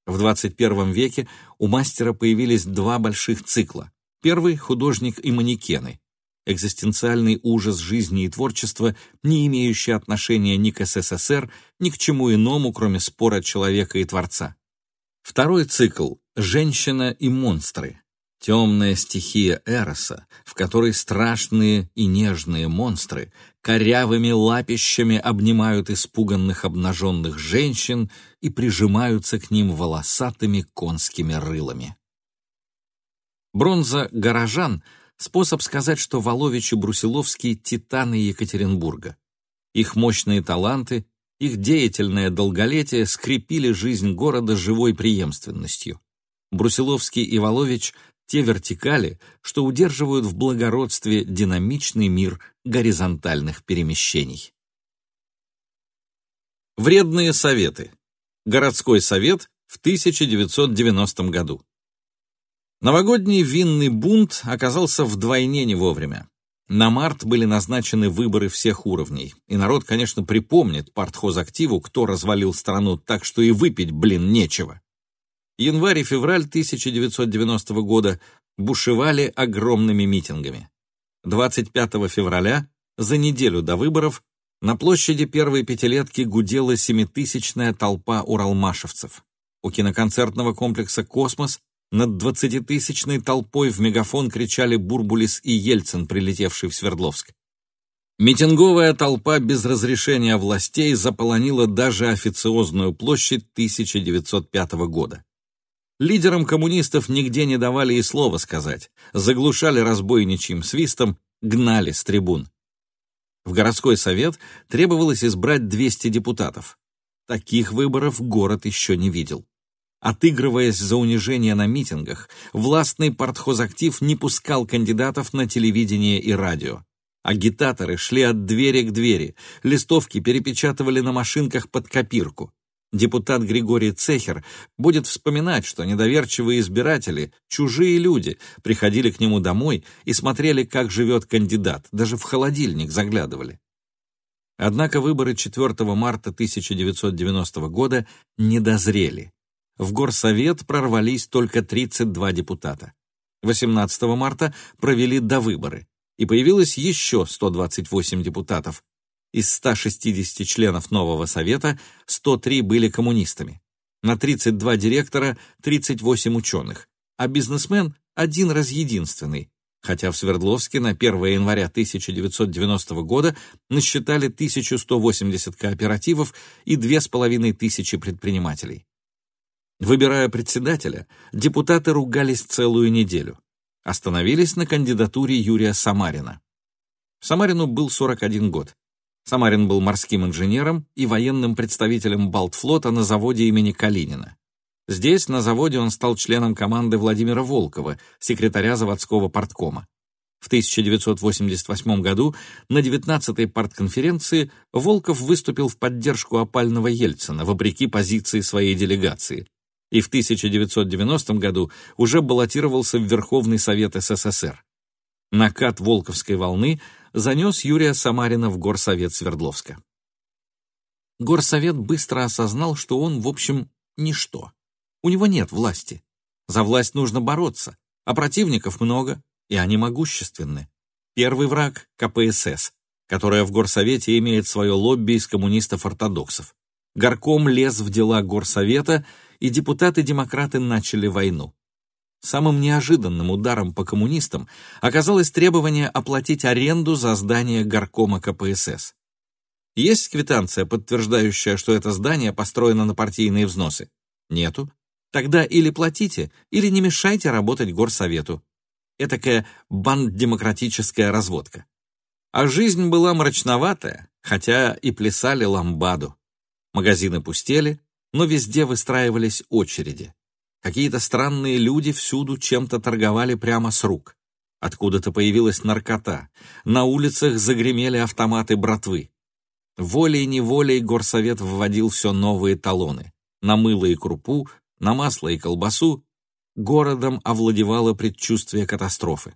В 21 веке у мастера появились два больших цикла. Первый — художник и манекены. Экзистенциальный ужас жизни и творчества, не имеющий отношения ни к СССР, ни к чему иному, кроме спора человека и творца. Второй цикл — «Женщина и монстры». Темная стихия Эроса, в которой страшные и нежные монстры корявыми лапищами обнимают испуганных обнаженных женщин и прижимаются к ним волосатыми конскими рылами. Бронза «Горожан» — способ сказать, что Волович и Брусиловский — титаны Екатеринбурга. Их мощные таланты, их деятельное долголетие скрепили жизнь города живой преемственностью. Брусиловский и Волович те вертикали, что удерживают в благородстве динамичный мир горизонтальных перемещений. Вредные советы. Городской совет в 1990 году. Новогодний винный бунт оказался вдвойне не вовремя. На март были назначены выборы всех уровней, и народ, конечно, припомнит партхозактиву, кто развалил страну так, что и выпить, блин, нечего. Январь и февраль 1990 года бушевали огромными митингами. 25 февраля, за неделю до выборов, на площади первой пятилетки гудела семитысячная толпа уралмашевцев. У киноконцертного комплекса «Космос» над двадцатитысячной толпой в мегафон кричали Бурбулис и Ельцин, прилетевший в Свердловск. Митинговая толпа без разрешения властей заполонила даже официозную площадь 1905 года. Лидерам коммунистов нигде не давали и слова сказать, заглушали разбойничьим свистом, гнали с трибун. В городской совет требовалось избрать 200 депутатов. Таких выборов город еще не видел. Отыгрываясь за унижение на митингах, властный партхозактив не пускал кандидатов на телевидение и радио. Агитаторы шли от двери к двери, листовки перепечатывали на машинках под копирку. Депутат Григорий Цехер будет вспоминать, что недоверчивые избиратели, чужие люди, приходили к нему домой и смотрели, как живет кандидат, даже в холодильник заглядывали. Однако выборы 4 марта 1990 года не дозрели. В Горсовет прорвались только 32 депутата. 18 марта провели довыборы, и появилось еще 128 депутатов, из 160 членов нового совета 103 были коммунистами. На 32 директора 38 ученых, а бизнесмен один раз единственный, хотя в Свердловске на 1 января 1990 года насчитали 1180 кооперативов и 2500 предпринимателей. Выбирая председателя, депутаты ругались целую неделю. Остановились на кандидатуре Юрия Самарина. Самарину был 41 год. Самарин был морским инженером и военным представителем Балтфлота на заводе имени Калинина. Здесь, на заводе, он стал членом команды Владимира Волкова, секретаря заводского парткома. В 1988 году на 19-й партконференции Волков выступил в поддержку опального Ельцина, вопреки позиции своей делегации, и в 1990 году уже баллотировался в Верховный Совет СССР. Накат Волковской волны занес Юрия Самарина в горсовет Свердловска. Горсовет быстро осознал, что он, в общем, ничто. У него нет власти. За власть нужно бороться, а противников много, и они могущественны. Первый враг — КПСС, которая в горсовете имеет свое лобби из коммунистов-ортодоксов. Горком лез в дела горсовета, и депутаты-демократы начали войну. Самым неожиданным ударом по коммунистам оказалось требование оплатить аренду за здание горкома КПСС. Есть квитанция, подтверждающая, что это здание построено на партийные взносы? Нету. Тогда или платите, или не мешайте работать горсовету. Этакая банддемократическая разводка. А жизнь была мрачноватая, хотя и плясали ламбаду. Магазины пустели, но везде выстраивались очереди. Какие-то странные люди всюду чем-то торговали прямо с рук. Откуда-то появилась наркота. На улицах загремели автоматы братвы. Волей-неволей горсовет вводил все новые талоны. На мыло и крупу, на масло и колбасу. Городом овладевало предчувствие катастрофы.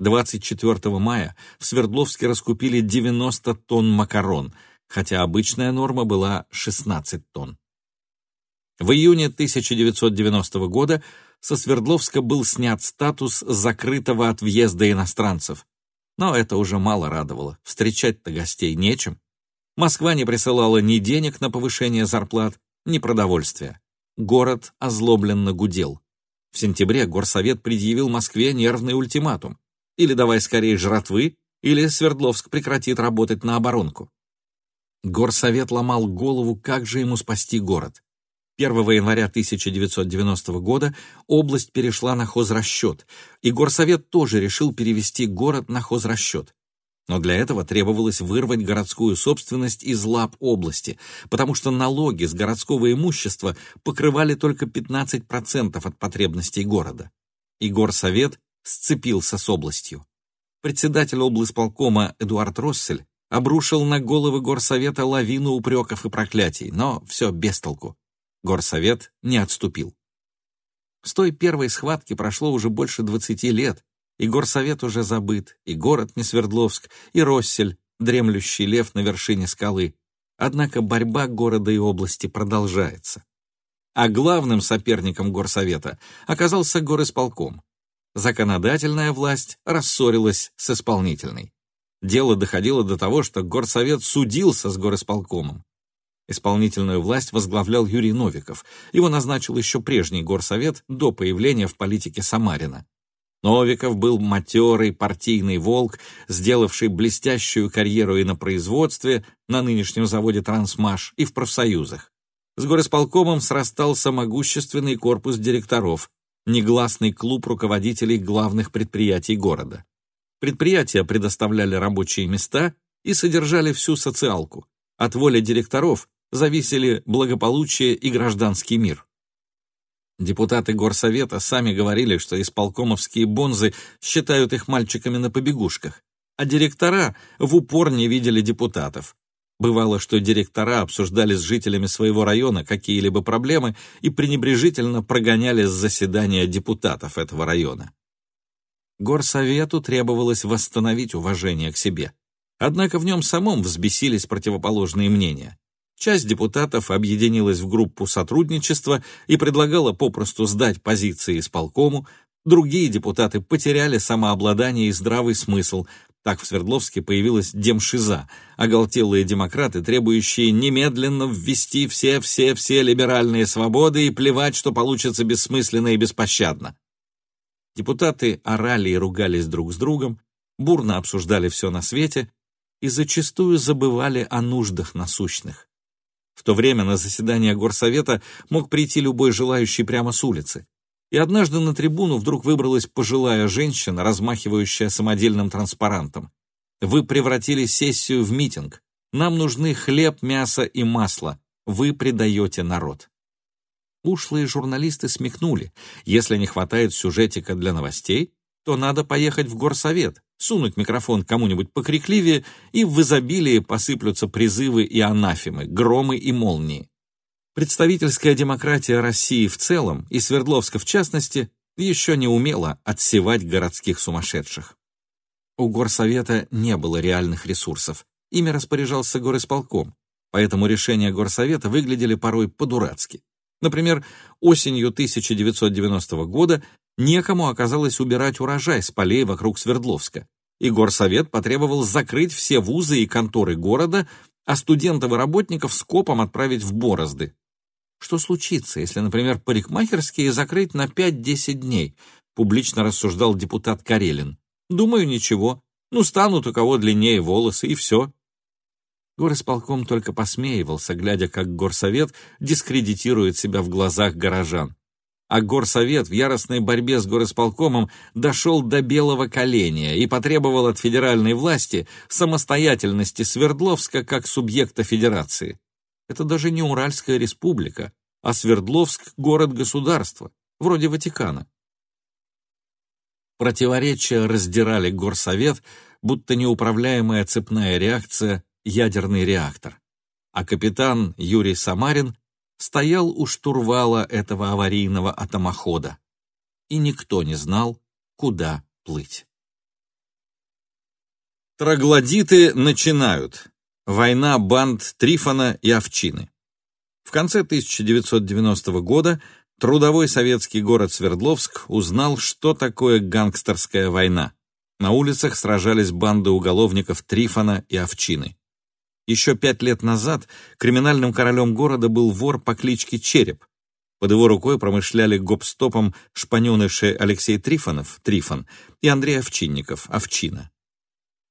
24 мая в Свердловске раскупили 90 тонн макарон, хотя обычная норма была 16 тонн. В июне 1990 года со Свердловска был снят статус закрытого от въезда иностранцев. Но это уже мало радовало, встречать-то гостей нечем. Москва не присылала ни денег на повышение зарплат, ни продовольствия. Город озлобленно гудел. В сентябре горсовет предъявил Москве нервный ультиматум. Или давай скорее жратвы, или Свердловск прекратит работать на оборонку. Горсовет ломал голову, как же ему спасти город. 1 января 1990 года область перешла на хозрасчет, и Горсовет тоже решил перевести город на хозрасчет. Но для этого требовалось вырвать городскую собственность из лап области, потому что налоги с городского имущества покрывали только 15% от потребностей города. И горсовет сцепился с областью. Председатель облсполкома Эдуард Россель обрушил на головы горсовета лавину упреков и проклятий, но все без толку. Горсовет не отступил. С той первой схватки прошло уже больше 20 лет, и горсовет уже забыт, и город не Свердловск, и Россель, дремлющий лев на вершине скалы. Однако борьба города и области продолжается. А главным соперником горсовета оказался горисполком. Законодательная власть рассорилась с исполнительной. Дело доходило до того, что горсовет судился с горисполкомом. Исполнительную власть возглавлял Юрий Новиков. Его назначил еще прежний горсовет до появления в политике Самарина. Новиков был матерый партийный волк, сделавший блестящую карьеру и на производстве, на нынешнем заводе «Трансмаш» и в профсоюзах. С горосполкомом срастался могущественный корпус директоров, негласный клуб руководителей главных предприятий города. Предприятия предоставляли рабочие места и содержали всю социалку. От воли директоров зависели благополучие и гражданский мир. Депутаты горсовета сами говорили, что исполкомовские бонзы считают их мальчиками на побегушках, а директора в упор не видели депутатов. Бывало, что директора обсуждали с жителями своего района какие-либо проблемы и пренебрежительно прогоняли с заседания депутатов этого района. Горсовету требовалось восстановить уважение к себе. Однако в нем самом взбесились противоположные мнения. Часть депутатов объединилась в группу сотрудничества и предлагала попросту сдать позиции исполкому, другие депутаты потеряли самообладание и здравый смысл. Так в Свердловске появилась демшиза, оголтелые демократы, требующие немедленно ввести все-все-все либеральные свободы и плевать, что получится бессмысленно и беспощадно. Депутаты орали и ругались друг с другом, бурно обсуждали все на свете и зачастую забывали о нуждах насущных. В то время на заседание горсовета мог прийти любой желающий прямо с улицы. И однажды на трибуну вдруг выбралась пожилая женщина, размахивающая самодельным транспарантом. «Вы превратили сессию в митинг. Нам нужны хлеб, мясо и масло. Вы предаете народ». Ушлые журналисты смехнули. Если не хватает сюжетика для новостей, то надо поехать в горсовет, сунуть микрофон кому-нибудь покрикливее, и в изобилии посыплются призывы и анафемы, громы и молнии. Представительская демократия России в целом, и Свердловска в частности, еще не умела отсевать городских сумасшедших. У горсовета не было реальных ресурсов, ими распоряжался горисполком, поэтому решения горсовета выглядели порой по-дурацки. Например, осенью 1990 года некому оказалось убирать урожай с полей вокруг Свердловска, и горсовет потребовал закрыть все вузы и конторы города, а студентов и работников скопом отправить в борозды. Что случится, если, например, парикмахерские закрыть на 5-10 дней, публично рассуждал депутат Карелин. Думаю, ничего. Ну, станут у кого длиннее волосы, и все. Горосполком только посмеивался, глядя, как горсовет дискредитирует себя в глазах горожан. А горсовет в яростной борьбе с горосполкомом дошел до белого коленя и потребовал от федеральной власти самостоятельности Свердловска как субъекта федерации. Это даже не Уральская республика, а Свердловск — город-государство, вроде Ватикана. Противоречия раздирали горсовет, будто неуправляемая цепная реакция ядерный реактор, а капитан Юрий Самарин стоял у штурвала этого аварийного атомохода, и никто не знал, куда плыть. Троглодиты начинают. Война банд Трифона и Овчины. В конце 1990 года трудовой советский город Свердловск узнал, что такое гангстерская война. На улицах сражались банды уголовников Трифона и Овчины. Еще пять лет назад криминальным королем города был вор по кличке Череп. Под его рукой промышляли гоп-стопом шпаненыши Алексей Трифонов, Трифон, и Андрей Овчинников, Овчина.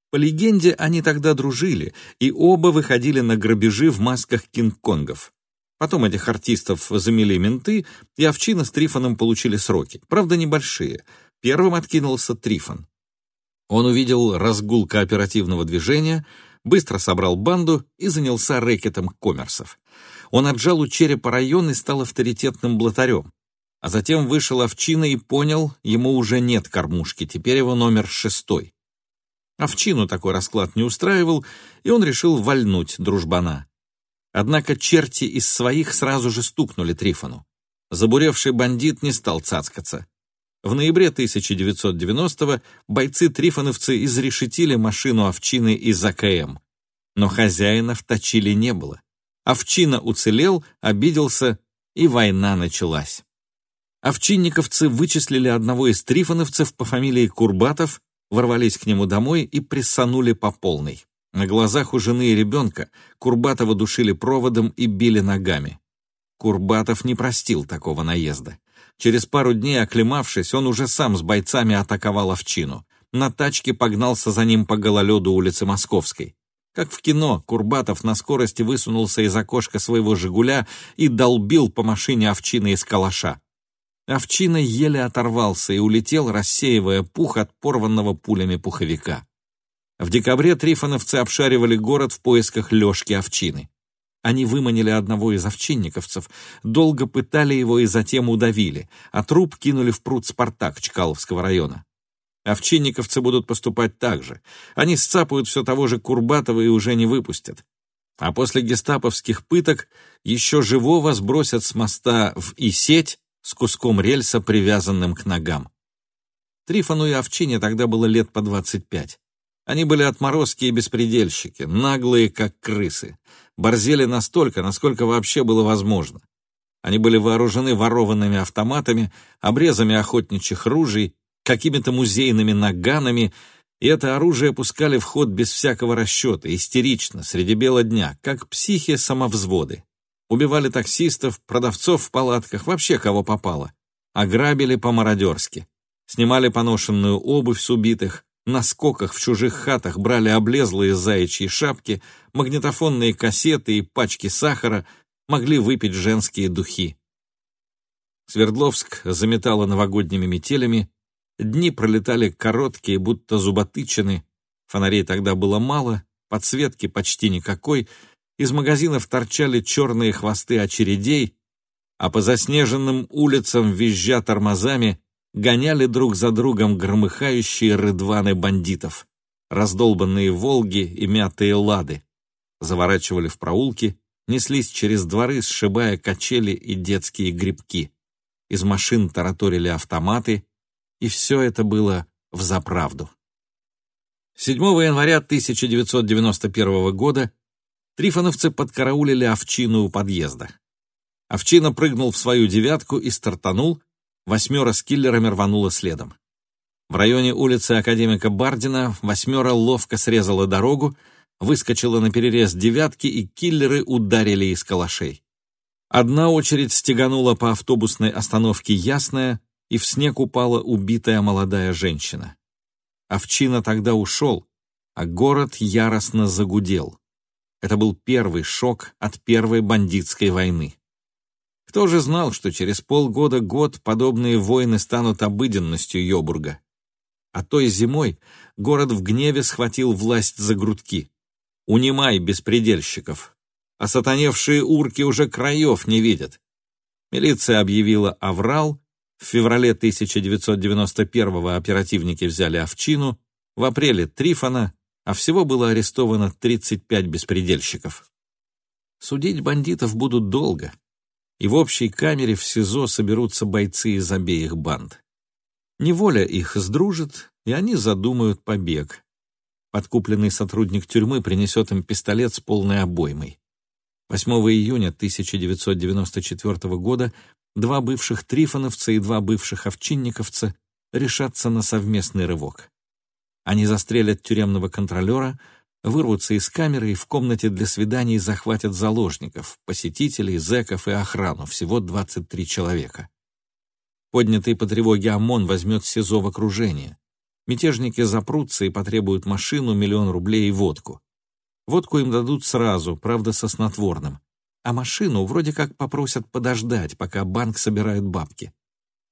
По легенде, они тогда дружили, и оба выходили на грабежи в масках кинг-конгов. Потом этих артистов замели менты, и Овчина с Трифоном получили сроки, правда небольшие. Первым откинулся Трифон. Он увидел разгул кооперативного движения, быстро собрал банду и занялся рэкетом коммерсов. Он отжал у черепа район и стал авторитетным блатарем. А затем вышел Овчина и понял, ему уже нет кормушки, теперь его номер шестой. Овчину такой расклад не устраивал, и он решил вальнуть дружбана. Однако черти из своих сразу же стукнули Трифону. Забуревший бандит не стал цацкаться. В ноябре 1990-го бойцы-трифоновцы изрешетили машину овчины из АКМ. Но хозяина в точили не было. Овчина уцелел, обиделся, и война началась. Овчинниковцы вычислили одного из трифоновцев по фамилии Курбатов ворвались к нему домой и прессанули по полной. На глазах у жены и ребенка Курбатова душили проводом и били ногами. Курбатов не простил такого наезда. Через пару дней, оклемавшись, он уже сам с бойцами атаковал овчину. На тачке погнался за ним по гололеду улицы Московской. Как в кино, Курбатов на скорости высунулся из окошка своего «Жигуля» и долбил по машине овчины из калаша. Овчина еле оторвался и улетел, рассеивая пух от порванного пулями пуховика. В декабре трифоновцы обшаривали город в поисках Лешки Овчины. Они выманили одного из овчинниковцев, долго пытали его и затем удавили, а труп кинули в пруд «Спартак» Чкаловского района. Овчинниковцы будут поступать так же. Они сцапают все того же Курбатова и уже не выпустят. А после гестаповских пыток еще живого сбросят с моста в Исеть с куском рельса, привязанным к ногам. Трифону и Овчине тогда было лет по двадцать пять. Они были отморозки и беспредельщики, наглые, как крысы. Борзели настолько, насколько вообще было возможно. Они были вооружены ворованными автоматами, обрезами охотничьих ружей, какими-то музейными наганами, и это оружие пускали в ход без всякого расчета, истерично, среди бела дня, как психи-самовзводы. Убивали таксистов, продавцов в палатках, вообще кого попало. Ограбили по-мародерски. Снимали поношенную обувь с убитых, на скоках в чужих хатах брали облезлые заячьи шапки, магнитофонные кассеты и пачки сахара, могли выпить женские духи. Свердловск заметало новогодними метелями, дни пролетали короткие, будто зуботычины, фонарей тогда было мало, подсветки почти никакой, из магазинов торчали черные хвосты очередей, а по заснеженным улицам, визжа тормозами, гоняли друг за другом громыхающие рыдваны бандитов, раздолбанные «Волги» и мятые «Лады». Заворачивали в проулки, неслись через дворы, сшибая качели и детские грибки. Из машин тараторили автоматы, и все это было взаправду. 7 января 1991 года Трифоновцы подкараулили овчину у подъезда. Овчина прыгнул в свою девятку и стартанул, восьмера с киллерами рванула следом. В районе улицы Академика Бардина восьмера ловко срезала дорогу, выскочила на перерез девятки, и киллеры ударили из калашей. Одна очередь стеганула по автобусной остановке Ясная, и в снег упала убитая молодая женщина. Овчина тогда ушел, а город яростно загудел. Это был первый шок от первой бандитской войны. Кто же знал, что через полгода-год подобные войны станут обыденностью Йобурга? А той зимой город в гневе схватил власть за грудки. «Унимай, беспредельщиков! А сатаневшие урки уже краев не видят!» Милиция объявила «Аврал», в феврале 1991-го оперативники взяли Овчину, в апреле Трифона, а всего было арестовано 35 беспредельщиков. Судить бандитов будут долго, и в общей камере в СИЗО соберутся бойцы из обеих банд. Неволя их сдружит, и они задумают побег. Подкупленный сотрудник тюрьмы принесет им пистолет с полной обоймой. 8 июня 1994 года два бывших трифоновца и два бывших овчинниковца решатся на совместный рывок. Они застрелят тюремного контролера, вырвутся из камеры и в комнате для свиданий захватят заложников, посетителей, зэков и охрану, всего 23 человека. Поднятый по тревоге ОМОН возьмет СИЗО в окружение. Мятежники запрутся и потребуют машину, миллион рублей и водку. Водку им дадут сразу, правда, со снотворным. А машину вроде как попросят подождать, пока банк собирает бабки.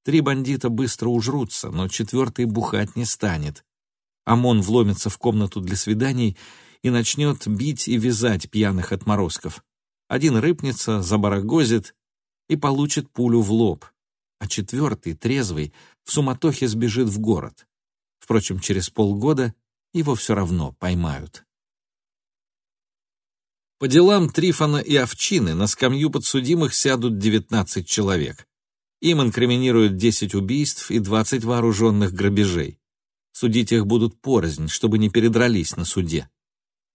Три бандита быстро ужрутся, но четвертый бухать не станет. ОМОН вломится в комнату для свиданий и начнет бить и вязать пьяных отморозков. Один рыпнется, забарагозит и получит пулю в лоб, а четвертый, трезвый, в суматохе сбежит в город. Впрочем, через полгода его все равно поймают. По делам Трифона и Овчины на скамью подсудимых сядут 19 человек. Им инкриминируют 10 убийств и 20 вооруженных грабежей. Судить их будут порознь, чтобы не передрались на суде.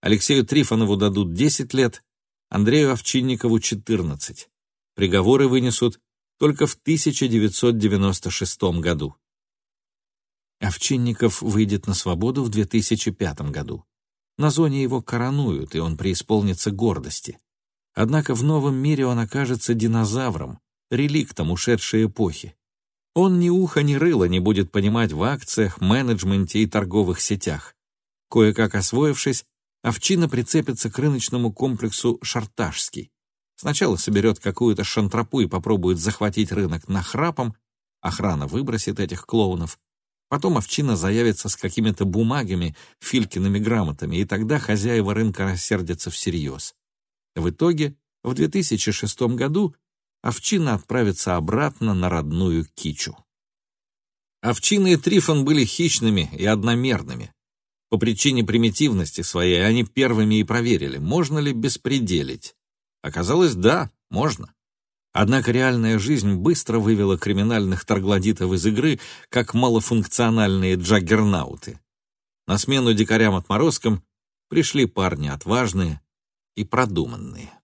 Алексею Трифонову дадут 10 лет, Андрею Овчинникову 14. Приговоры вынесут только в 1996 году. Овчинников выйдет на свободу в 2005 году. На зоне его коронуют, и он преисполнится гордости. Однако в новом мире он окажется динозавром, реликтом ушедшей эпохи. Он ни уха, ни рыла не будет понимать в акциях, менеджменте и торговых сетях. Кое-как освоившись, овчина прицепится к рыночному комплексу «Шарташский». Сначала соберет какую-то шантропу и попробует захватить рынок нахрапом, охрана выбросит этих клоунов, потом овчина заявится с какими-то бумагами, филькиными грамотами, и тогда хозяева рынка рассердятся всерьез. В итоге, в 2006 году овчина отправится обратно на родную кичу. Овчина и Трифон были хищными и одномерными. По причине примитивности своей они первыми и проверили, можно ли беспределить. Оказалось, да, можно. Однако реальная жизнь быстро вывела криминальных троглодитов из игры, как малофункциональные джаггернауты. На смену дикарям-отморозкам пришли парни отважные и продуманные.